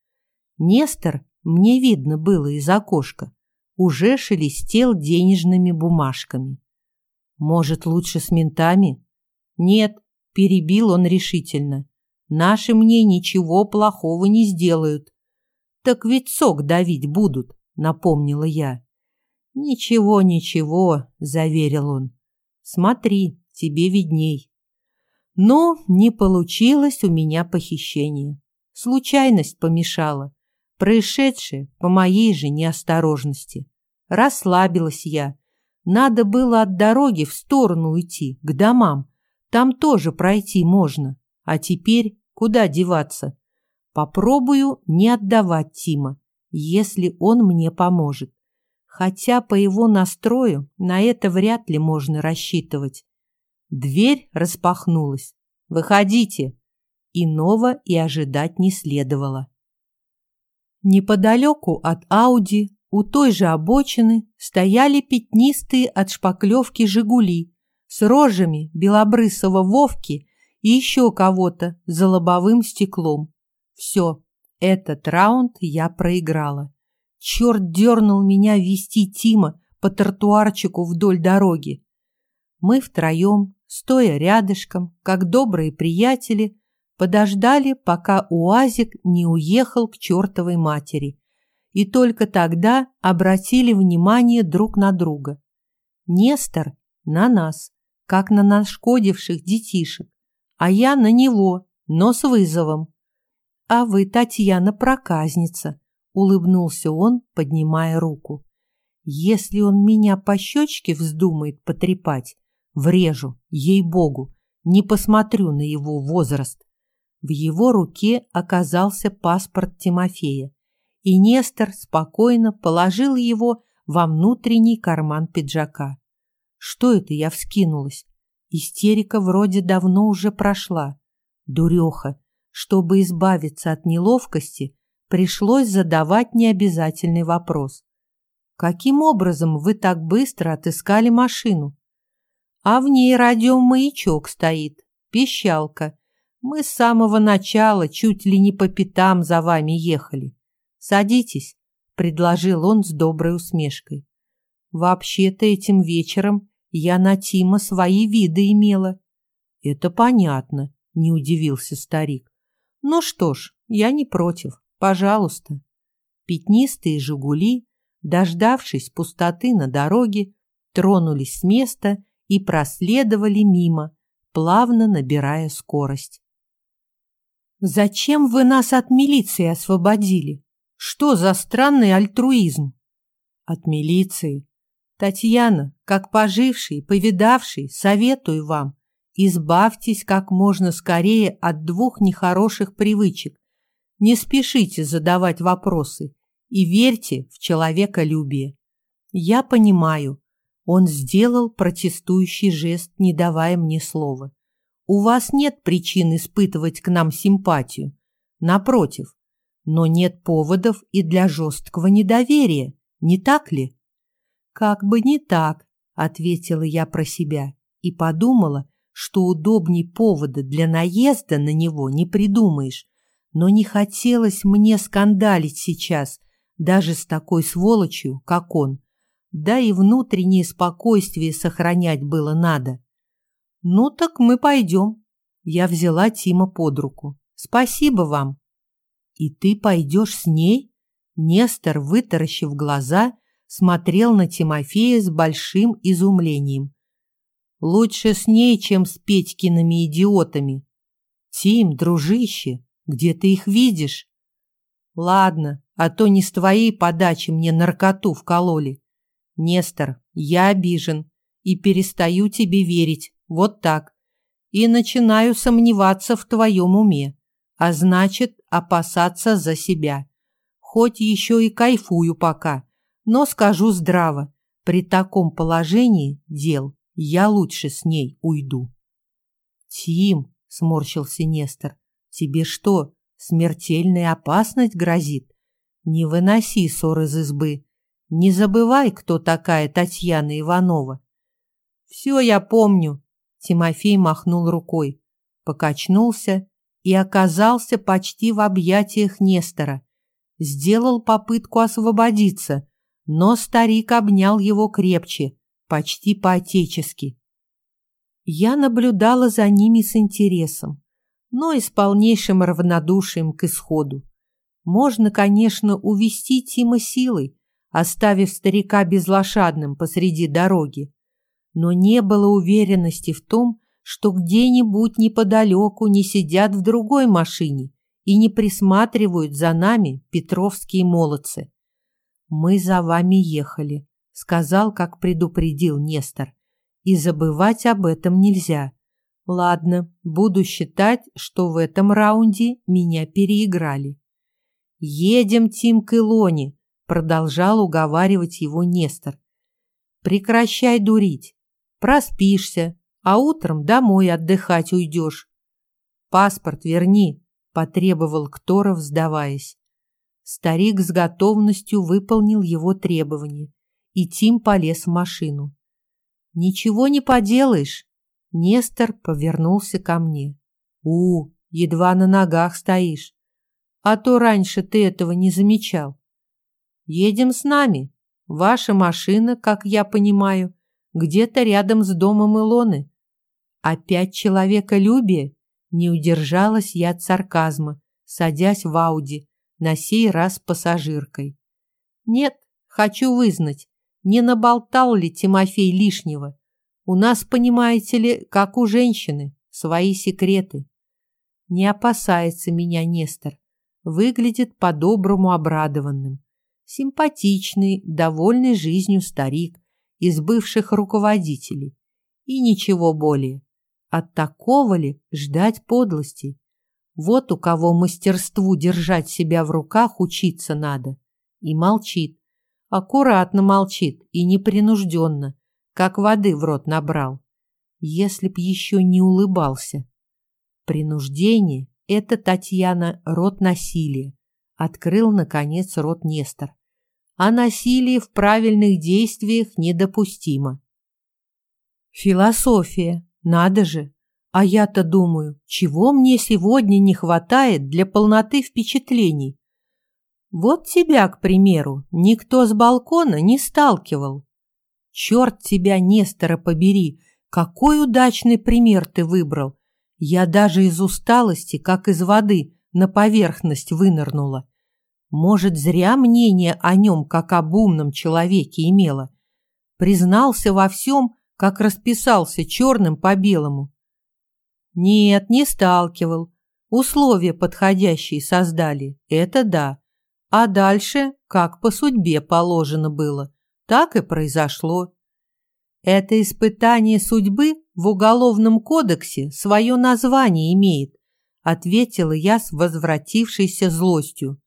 Нестор, мне видно было из окошка, уже шелестел денежными бумажками. Может, лучше с ментами? Нет, перебил он решительно. Наши мне ничего плохого не сделают. Так ведь сок давить будут, напомнила я. Ничего, ничего, заверил он. Смотри, тебе видней. Но не получилось у меня похищение. Случайность помешала, происшедшее по моей же неосторожности. Расслабилась я. Надо было от дороги в сторону уйти, к домам. Там тоже пройти можно. А теперь куда деваться? Попробую не отдавать Тима, если он мне поможет. Хотя по его настрою на это вряд ли можно рассчитывать. Дверь распахнулась. «Выходите!» Иного и ожидать не следовало. Неподалеку от Ауди, у той же обочины, стояли пятнистые от шпаклевки «Жигули» с рожами белобрысого Вовки и еще кого-то за лобовым стеклом. Все, этот раунд я проиграла. Черт дернул меня вести Тима по тротуарчику вдоль дороги. Мы втроем стоя рядышком, как добрые приятели, подождали, пока УАЗик не уехал к чертовой матери, и только тогда обратили внимание друг на друга. Нестор на нас, как на нашкодивших детишек, а я на него, но с вызовом. «А вы, Татьяна, проказница», — улыбнулся он, поднимая руку. «Если он меня по щечке вздумает потрепать, Врежу, ей-богу, не посмотрю на его возраст. В его руке оказался паспорт Тимофея, и Нестор спокойно положил его во внутренний карман пиджака. Что это я вскинулась? Истерика вроде давно уже прошла. Дуреха, чтобы избавиться от неловкости, пришлось задавать необязательный вопрос. «Каким образом вы так быстро отыскали машину?» А в ней радиомаячок стоит, пищалка. Мы с самого начала чуть ли не по пятам за вами ехали. Садитесь, предложил он с доброй усмешкой. Вообще-то этим вечером я на Тима свои виды имела. Это понятно, не удивился старик. Ну что ж, я не против, пожалуйста. Пятнистые «Жигули», дождавшись пустоты на дороге, тронулись с места и проследовали мимо, плавно набирая скорость. «Зачем вы нас от милиции освободили? Что за странный альтруизм?» «От милиции. Татьяна, как поживший, повидавший, советую вам, избавьтесь как можно скорее от двух нехороших привычек. Не спешите задавать вопросы и верьте в человеколюбие. Я понимаю, он сделал протестующий жест, не давая мне слова. «У вас нет причин испытывать к нам симпатию. Напротив. Но нет поводов и для жесткого недоверия, не так ли?» «Как бы не так», — ответила я про себя и подумала, что удобней повода для наезда на него не придумаешь. Но не хотелось мне скандалить сейчас, даже с такой сволочью, как он, да и внутреннее спокойствие сохранять было надо. «Ну так мы пойдем». Я взяла Тима под руку. «Спасибо вам». «И ты пойдешь с ней?» Нестор, вытаращив глаза, смотрел на Тимофея с большим изумлением. «Лучше с ней, чем с Петькиными идиотами. Тим, дружище, где ты их видишь?» «Ладно, а то не с твоей подачи мне наркоту вкололи. Нестор, я обижен и перестаю тебе верить, вот так. И начинаю сомневаться в твоем уме, а значит, опасаться за себя. Хоть еще и кайфую пока, но скажу здраво, при таком положении дел я лучше с ней уйду. Тим, сморщился Нестор, тебе что, смертельная опасность грозит? Не выноси ссор из избы. Не забывай, кто такая Татьяна Иванова. Все я помню. Тимофей махнул рукой, покачнулся и оказался почти в объятиях Нестора. Сделал попытку освободиться, но старик обнял его крепче, почти по-отечески. Я наблюдала за ними с интересом, но и с полнейшим равнодушием к исходу. Можно, конечно, увести Тима силой, оставив старика безлошадным посреди дороги, но не было уверенности в том, что где-нибудь неподалеку не сидят в другой машине и не присматривают за нами петровские молодцы. «Мы за вами ехали», — сказал, как предупредил Нестор. «И забывать об этом нельзя. Ладно, буду считать, что в этом раунде меня переиграли». «Едем, Тим, к Илоне», — продолжал уговаривать его Нестор. «Прекращай дурить. Проспишься, а утром домой отдыхать уйдешь. Паспорт верни, потребовал Кторов, сдаваясь. Старик с готовностью выполнил его требование, и Тим полез в машину. «Ничего не поделаешь!» Нестор повернулся ко мне. «У, едва на ногах стоишь. А то раньше ты этого не замечал. Едем с нами. Ваша машина, как я понимаю, где-то рядом с домом Илоны. Опять человеколюбие? Не удержалась я от сарказма, садясь в Ауди, на сей раз пассажиркой. Нет, хочу вызнать, не наболтал ли Тимофей лишнего. У нас, понимаете ли, как у женщины, свои секреты. Не опасается меня Нестор. Выглядит по-доброму обрадованным. Симпатичный, довольный жизнью старик из бывших руководителей. И ничего более. От такого ли ждать подлости? Вот у кого мастерству держать себя в руках учиться надо. И молчит. Аккуратно молчит и непринужденно, как воды в рот набрал. Если б еще не улыбался. Принуждение — это, Татьяна, род насилия. Открыл, наконец, рот Нестор а насилие в правильных действиях недопустимо. Философия, надо же. А я-то думаю, чего мне сегодня не хватает для полноты впечатлений? Вот тебя, к примеру, никто с балкона не сталкивал. Черт тебя, Нестора, побери, какой удачный пример ты выбрал. Я даже из усталости, как из воды, на поверхность вынырнула. Может, зря мнение о нем, как об умном человеке, имело. Признался во всем, как расписался черным по белому. Нет, не сталкивал. Условия подходящие создали, это да. А дальше, как по судьбе положено было, так и произошло. Это испытание судьбы в Уголовном кодексе свое название имеет, ответила я с возвратившейся злостью.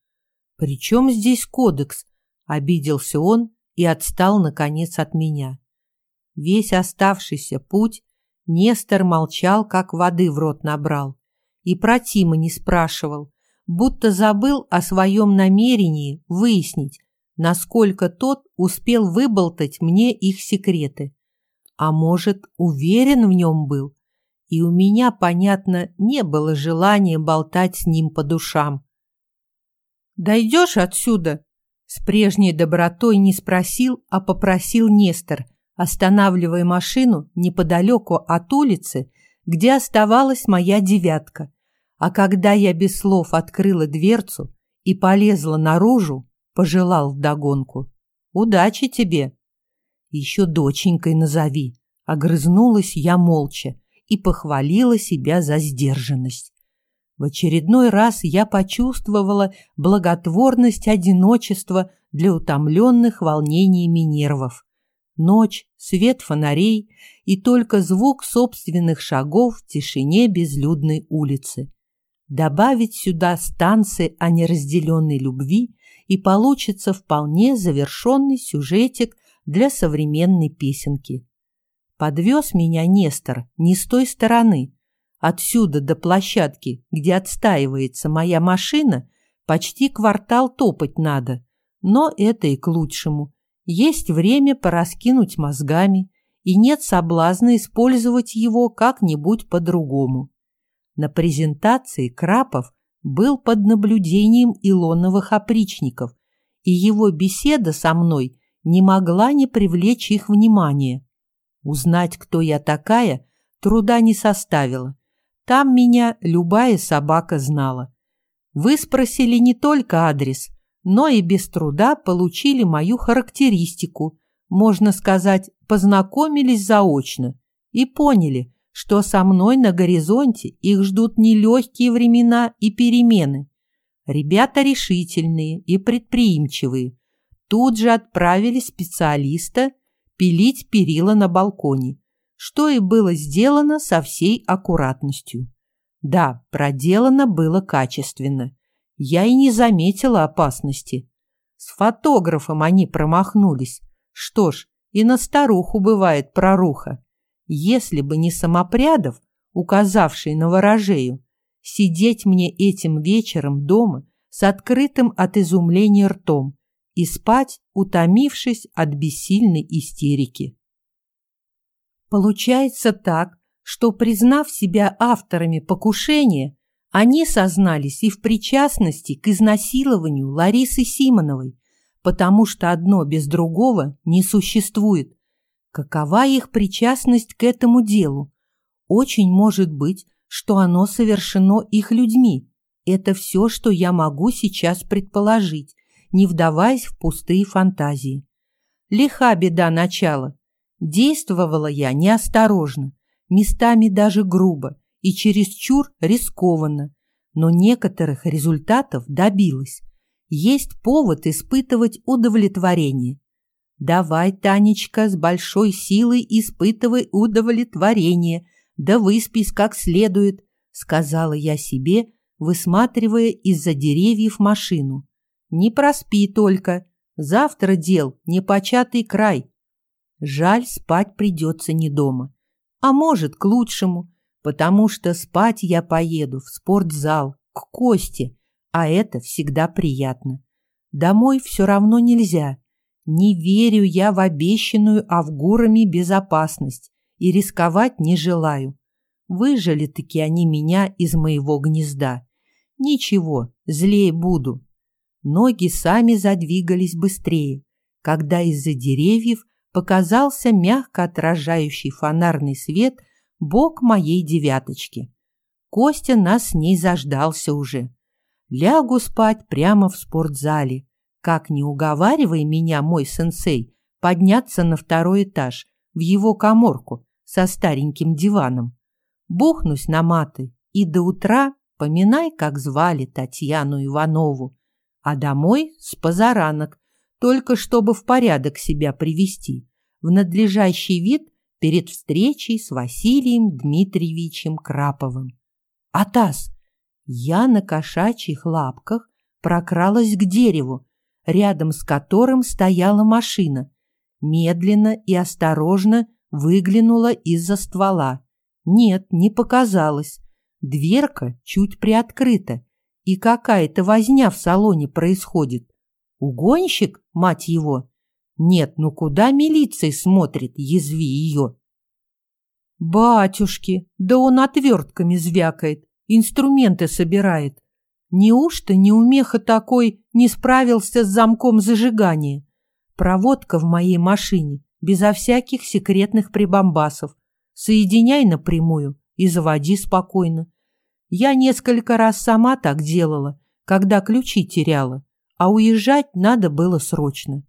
«При чем здесь кодекс?» — обиделся он и отстал, наконец, от меня. Весь оставшийся путь Нестор молчал, как воды в рот набрал, и про Тима не спрашивал, будто забыл о своем намерении выяснить, насколько тот успел выболтать мне их секреты. А может, уверен в нем был, и у меня, понятно, не было желания болтать с ним по душам. «Дойдешь отсюда?» С прежней добротой не спросил, а попросил Нестор, останавливая машину неподалеку от улицы, где оставалась моя девятка. А когда я без слов открыла дверцу и полезла наружу, пожелал вдогонку. «Удачи тебе!» «Еще доченькой назови!» Огрызнулась я молча и похвалила себя за сдержанность. В очередной раз я почувствовала благотворность одиночества для утомленных волнениями нервов. Ночь, свет фонарей и только звук собственных шагов в тишине безлюдной улицы. Добавить сюда станции о неразделенной любви, и получится вполне завершенный сюжетик для современной песенки. Подвез меня Нестор не с той стороны, Отсюда до площадки, где отстаивается моя машина, Почти квартал топать надо, но это и к лучшему. Есть время пораскинуть мозгами, и нет соблазна использовать его как-нибудь по-другому. На презентации Крапов был под наблюдением Илоновых опричников, и его беседа со мной не могла не привлечь их внимания. Узнать, кто я такая, труда не составило. Там меня любая собака знала. Вы спросили не только адрес, но и без труда получили мою характеристику, можно сказать, познакомились заочно и поняли, что со мной на горизонте их ждут нелегкие времена и перемены. Ребята решительные и предприимчивые. Тут же отправили специалиста пилить перила на балконе, что и было сделано со всей аккуратностью. Да, проделано было качественно. Я и не заметила опасности. С фотографом они промахнулись. Что ж, и на старуху бывает проруха. Если бы не Самопрядов, указавший на ворожею, сидеть мне этим вечером дома с открытым от изумления ртом и спать, утомившись от бессильной истерики. Получается так, что, признав себя авторами покушения, они сознались и в причастности к изнасилованию Ларисы Симоновой, потому что одно без другого не существует. Какова их причастность к этому делу? Очень может быть, что оно совершено их людьми. Это все, что я могу сейчас предположить, не вдаваясь в пустые фантазии. Лиха беда начала. Действовала я неосторожно, местами даже грубо и чересчур рискованно, но некоторых результатов добилась. Есть повод испытывать удовлетворение. Давай, Танечка, с большой силой испытывай удовлетворение, да выспись как следует, сказала я себе, высматривая из-за деревьев машину. Не проспи только, завтра дел непочатый край. Жаль, спать придется не дома. А может, к лучшему, потому что спать я поеду в спортзал, к Косте, а это всегда приятно. Домой все равно нельзя. Не верю я в обещанную Авгурами безопасность и рисковать не желаю. Выжили-таки они меня из моего гнезда. Ничего, злее буду. Ноги сами задвигались быстрее, когда из-за деревьев показался мягко отражающий фонарный свет бок моей девяточки. Костя нас с ней заждался уже. Лягу спать прямо в спортзале. Как не уговаривай меня, мой сенсей, подняться на второй этаж, в его коморку со стареньким диваном. Бухнусь на маты и до утра поминай, как звали Татьяну Иванову, а домой с позаранок, только чтобы в порядок себя привести, в надлежащий вид перед встречей с Василием Дмитриевичем Краповым. «Атас!» Я на кошачьих лапках прокралась к дереву, рядом с которым стояла машина, медленно и осторожно выглянула из-за ствола. Нет, не показалось. Дверка чуть приоткрыта, и какая-то возня в салоне происходит. Угонщик, мать его? Нет, ну куда милиция смотрит, язви ее? Батюшки, да он отвертками звякает, инструменты собирает. Неужто неумеха такой не справился с замком зажигания? Проводка в моей машине, безо всяких секретных прибамбасов. Соединяй напрямую и заводи спокойно. Я несколько раз сама так делала, когда ключи теряла, а уезжать надо было срочно.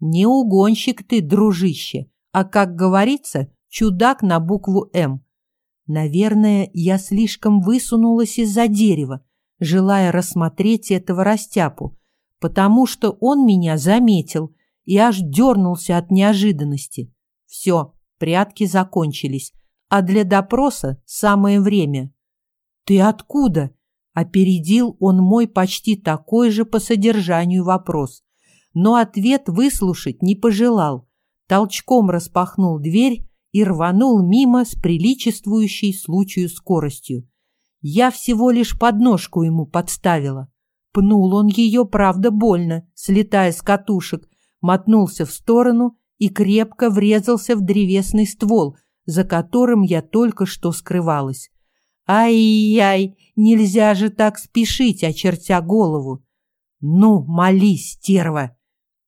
Не угонщик ты, дружище, а, как говорится, чудак на букву «М». Наверное, я слишком высунулась из-за дерева, желая рассмотреть этого растяпу, потому что он меня заметил и аж дернулся от неожиданности. Все, прятки закончились, а для допроса самое время. «Ты откуда?» — опередил он мой почти такой же по содержанию вопрос но ответ выслушать не пожелал, толчком распахнул дверь и рванул мимо с приличествующей случаю скоростью. Я всего лишь подножку ему подставила. Пнул он ее, правда, больно, слетая с катушек, мотнулся в сторону и крепко врезался в древесный ствол, за которым я только что скрывалась. Ай-яй, нельзя же так спешить, очертя голову. Ну, молись, стерва!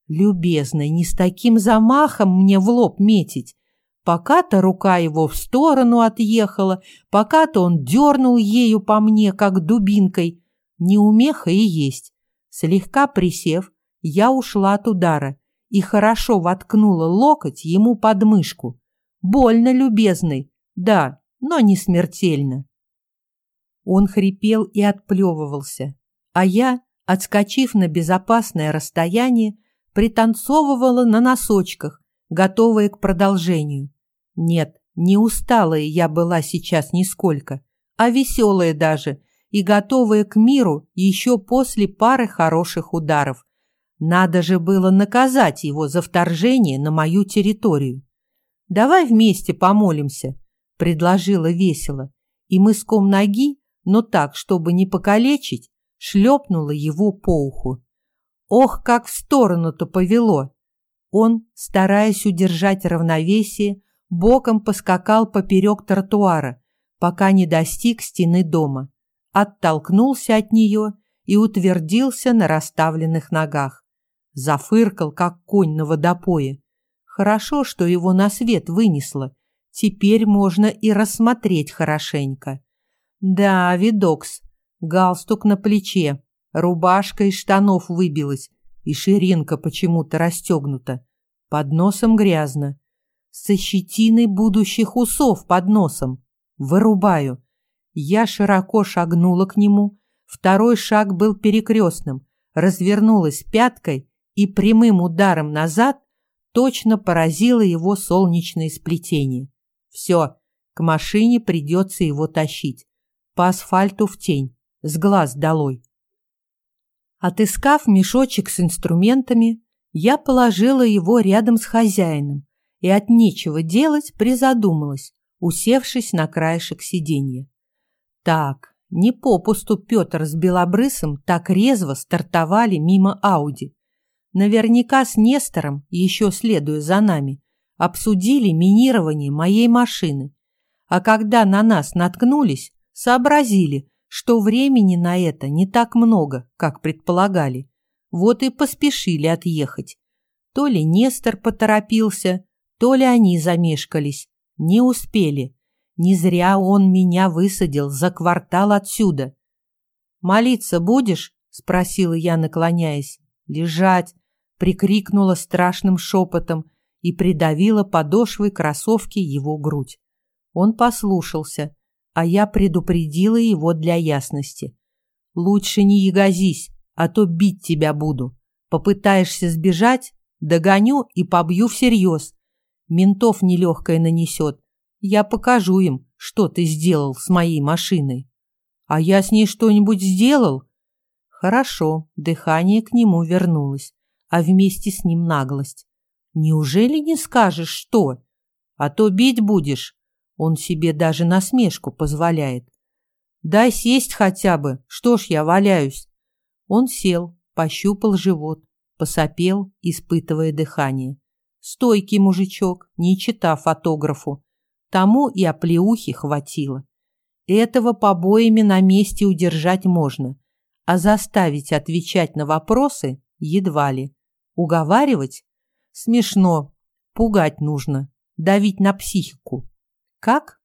Любезная, не с таким замахом мне в лоб метить. Пока-то рука его в сторону отъехала, пока-то он дернул ею по мне, как дубинкой. Неумеха и есть. Слегка присев, я ушла от удара и хорошо воткнула локоть ему под мышку. Больно, любезный, да, но не смертельно. Он хрипел и отплевывался, а я, отскочив на безопасное расстояние, пританцовывала на носочках, готовая к продолжению. Нет, не усталая я была сейчас нисколько, а веселая даже и готовая к миру еще после пары хороших ударов. Надо же было наказать его за вторжение на мою территорию. «Давай вместе помолимся», — предложила весело, и мыском ноги, но так, чтобы не покалечить, шлепнула его по уху. Ох, как в сторону-то повело! Он, стараясь удержать равновесие, боком поскакал поперек тротуара, пока не достиг стены дома, оттолкнулся от нее и утвердился на расставленных ногах. Зафыркал, как конь на водопое. Хорошо, что его на свет вынесло. Теперь можно и рассмотреть хорошенько. Да, видокс. Галстук на плече, рубашка из штанов выбилась, и ширинка почему-то расстегнута. Под носом грязно со щетиной будущих усов под носом. Вырубаю. Я широко шагнула к нему. Второй шаг был перекрестным. Развернулась пяткой и прямым ударом назад точно поразила его солнечное сплетение. Все, к машине придется его тащить. По асфальту в тень, с глаз долой. Отыскав мешочек с инструментами, я положила его рядом с хозяином, и от нечего делать призадумалась, усевшись на краешек сиденья. Так, не попусту Петр с Белобрысом так резво стартовали мимо Ауди. Наверняка с Нестором, еще следуя за нами, обсудили минирование моей машины. А когда на нас наткнулись, сообразили, что времени на это не так много, как предполагали. Вот и поспешили отъехать. То ли Нестор поторопился, то ли они замешкались, не успели. Не зря он меня высадил за квартал отсюда. «Молиться будешь?» — спросила я, наклоняясь. «Лежать!» — прикрикнула страшным шепотом и придавила подошвой кроссовки его грудь. Он послушался, а я предупредила его для ясности. «Лучше не ягозись, а то бить тебя буду. Попытаешься сбежать — догоню и побью всерьез ментов нелегкое нанесет. Я покажу им, что ты сделал с моей машиной. А я с ней что-нибудь сделал? Хорошо, дыхание к нему вернулось, а вместе с ним наглость. Неужели не скажешь, что? А то бить будешь. Он себе даже насмешку позволяет. Дай сесть хотя бы, что ж я валяюсь. Он сел, пощупал живот, посопел, испытывая дыхание. Стойкий мужичок, не читав фотографу. Тому и оплеухи хватило. Этого побоями на месте удержать можно, а заставить отвечать на вопросы едва ли. Уговаривать? Смешно. Пугать нужно. Давить на психику. Как?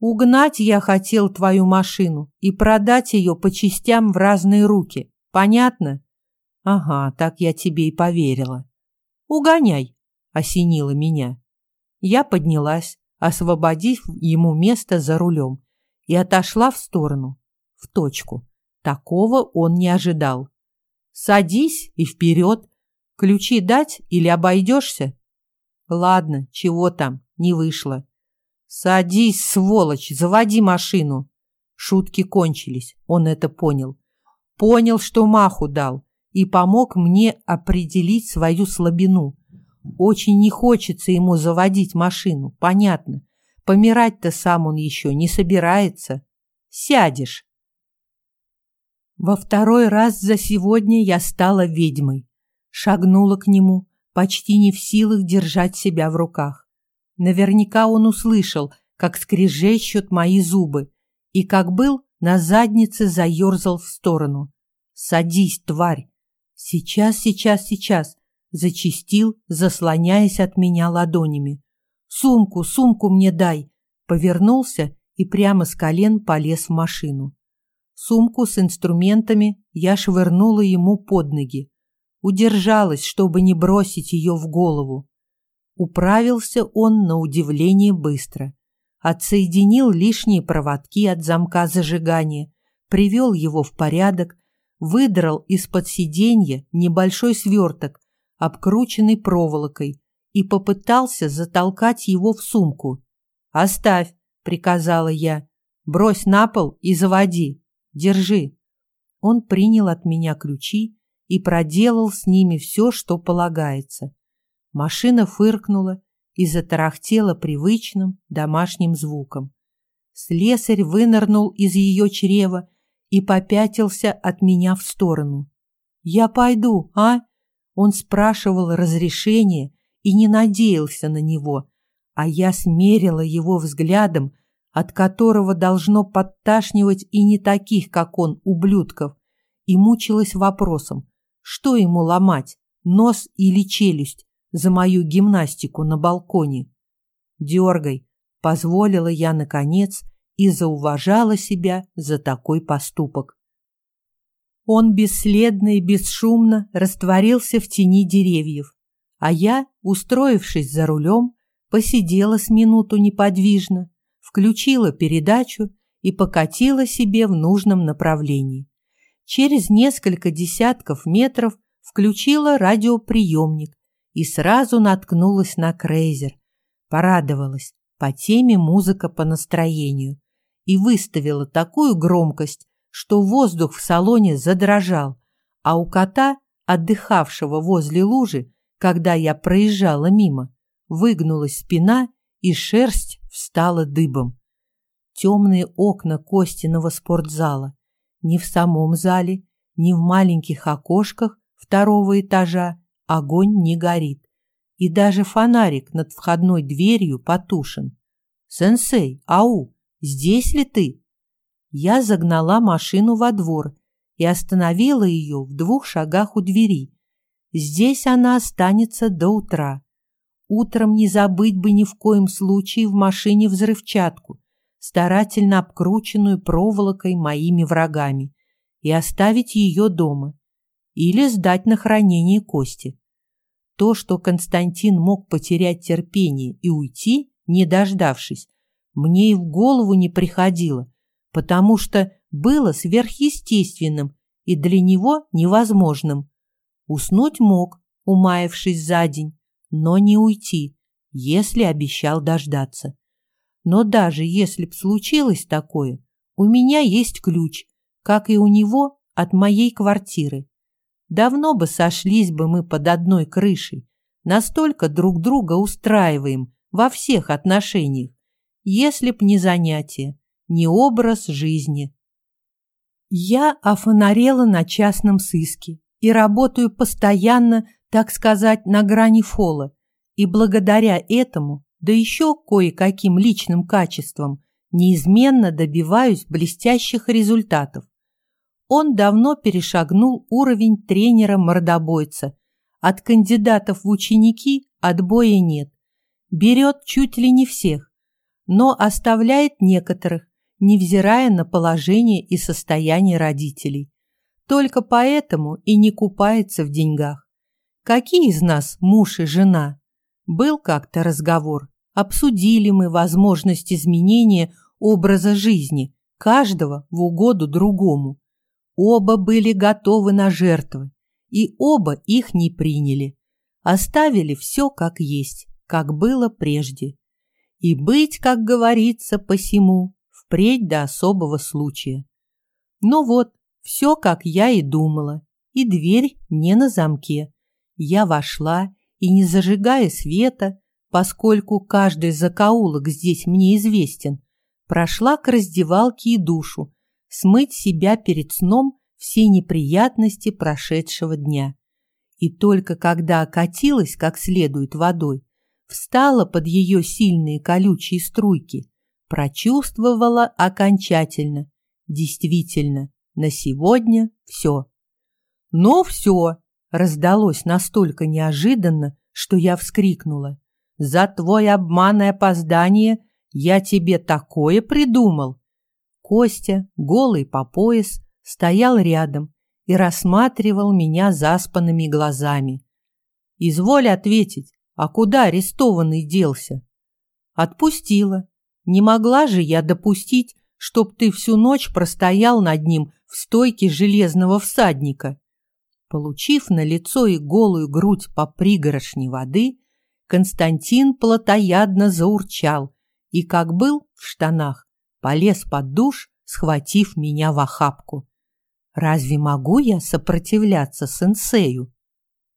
Угнать я хотел твою машину и продать ее по частям в разные руки. Понятно? Ага, так я тебе и поверила. «Угоняй!» — осенило меня. Я поднялась, освободив ему место за рулем, и отошла в сторону, в точку. Такого он не ожидал. «Садись и вперед! Ключи дать или обойдешься?» «Ладно, чего там, не вышло». «Садись, сволочь, заводи машину!» Шутки кончились, он это понял. Понял, что маху дал, и помог мне определить свою слабину. Очень не хочется ему заводить машину, понятно. Помирать-то сам он еще не собирается. Сядешь. Во второй раз за сегодня я стала ведьмой. Шагнула к нему, почти не в силах держать себя в руках. Наверняка он услышал, как скрежещут мои зубы, и, как был, на заднице заерзал в сторону. «Садись, тварь!» «Сейчас, сейчас, сейчас!» Зачистил, заслоняясь от меня ладонями. «Сумку, сумку мне дай!» Повернулся и прямо с колен полез в машину. Сумку с инструментами я швырнула ему под ноги. Удержалась, чтобы не бросить ее в голову. Управился он на удивление быстро. Отсоединил лишние проводки от замка зажигания, привел его в порядок, выдрал из-под сиденья небольшой сверток, обкрученный проволокой, и попытался затолкать его в сумку. «Оставь», — приказала я, — «брось на пол и заводи. Держи». Он принял от меня ключи и проделал с ними все, что полагается. Машина фыркнула и затарахтела привычным домашним звуком. Слесарь вынырнул из ее чрева и попятился от меня в сторону. «Я пойду, а?» Он спрашивал разрешения и не надеялся на него, а я смерила его взглядом, от которого должно подташнивать и не таких, как он, ублюдков, и мучилась вопросом, что ему ломать, нос или челюсть, за мою гимнастику на балконе. «Дергай», — позволила я, наконец, и зауважала себя за такой поступок. Он бесследно и бесшумно растворился в тени деревьев, а я, устроившись за рулем, посидела с минуту неподвижно, включила передачу и покатила себе в нужном направлении. Через несколько десятков метров включила радиоприемник и сразу наткнулась на Крейзер. Порадовалась, по теме музыка по настроению, и выставила такую громкость, что воздух в салоне задрожал, а у кота, отдыхавшего возле лужи, когда я проезжала мимо, выгнулась спина и шерсть встала дыбом. Темные окна Костиного спортзала. Ни в самом зале, ни в маленьких окошках второго этажа огонь не горит. И даже фонарик над входной дверью потушен. «Сенсей, ау, здесь ли ты?» Я загнала машину во двор и остановила ее в двух шагах у двери. Здесь она останется до утра. Утром не забыть бы ни в коем случае в машине взрывчатку, старательно обкрученную проволокой моими врагами, и оставить ее дома. Или сдать на хранение кости. То, что Константин мог потерять терпение и уйти, не дождавшись, мне и в голову не приходило, потому что было сверхъестественным и для него невозможным. Уснуть мог, умаявшись за день, но не уйти, если обещал дождаться. Но даже если б случилось такое, у меня есть ключ, как и у него от моей квартиры. Давно бы сошлись бы мы под одной крышей, настолько друг друга устраиваем во всех отношениях, если б не занятие, не образ жизни. Я офонарела на частном сыске и работаю постоянно, так сказать, на грани фола, и благодаря этому, да еще кое-каким личным качествам, неизменно добиваюсь блестящих результатов. Он давно перешагнул уровень тренера-мордобойца. От кандидатов в ученики отбоя нет. Берет чуть ли не всех, но оставляет некоторых, невзирая на положение и состояние родителей. Только поэтому и не купается в деньгах. Какие из нас муж и жена? Был как-то разговор. Обсудили мы возможность изменения образа жизни каждого в угоду другому. Оба были готовы на жертвы, и оба их не приняли. Оставили все как есть, как было прежде. И быть, как говорится, посему, впредь до особого случая. Ну вот, все, как я и думала, и дверь не на замке. Я вошла и, не зажигая света, поскольку каждый закоулок здесь мне известен, прошла к раздевалке и душу, смыть себя перед сном все неприятности прошедшего дня. И только когда окатилась как следует водой, встала под ее сильные колючие струйки, прочувствовала окончательно. Действительно, на сегодня все. Но все раздалось настолько неожиданно, что я вскрикнула. «За твой обман и опоздание я тебе такое придумал!» Костя, голый по пояс, стоял рядом и рассматривал меня заспанными глазами. «Изволь ответить, а куда арестованный делся?» «Отпустила. Не могла же я допустить, чтоб ты всю ночь простоял над ним в стойке железного всадника». Получив на лицо и голую грудь по пригорошне воды, Константин плотоядно заурчал и, как был в штанах, полез под душ, схватив меня в охапку. Разве могу я сопротивляться сенсею?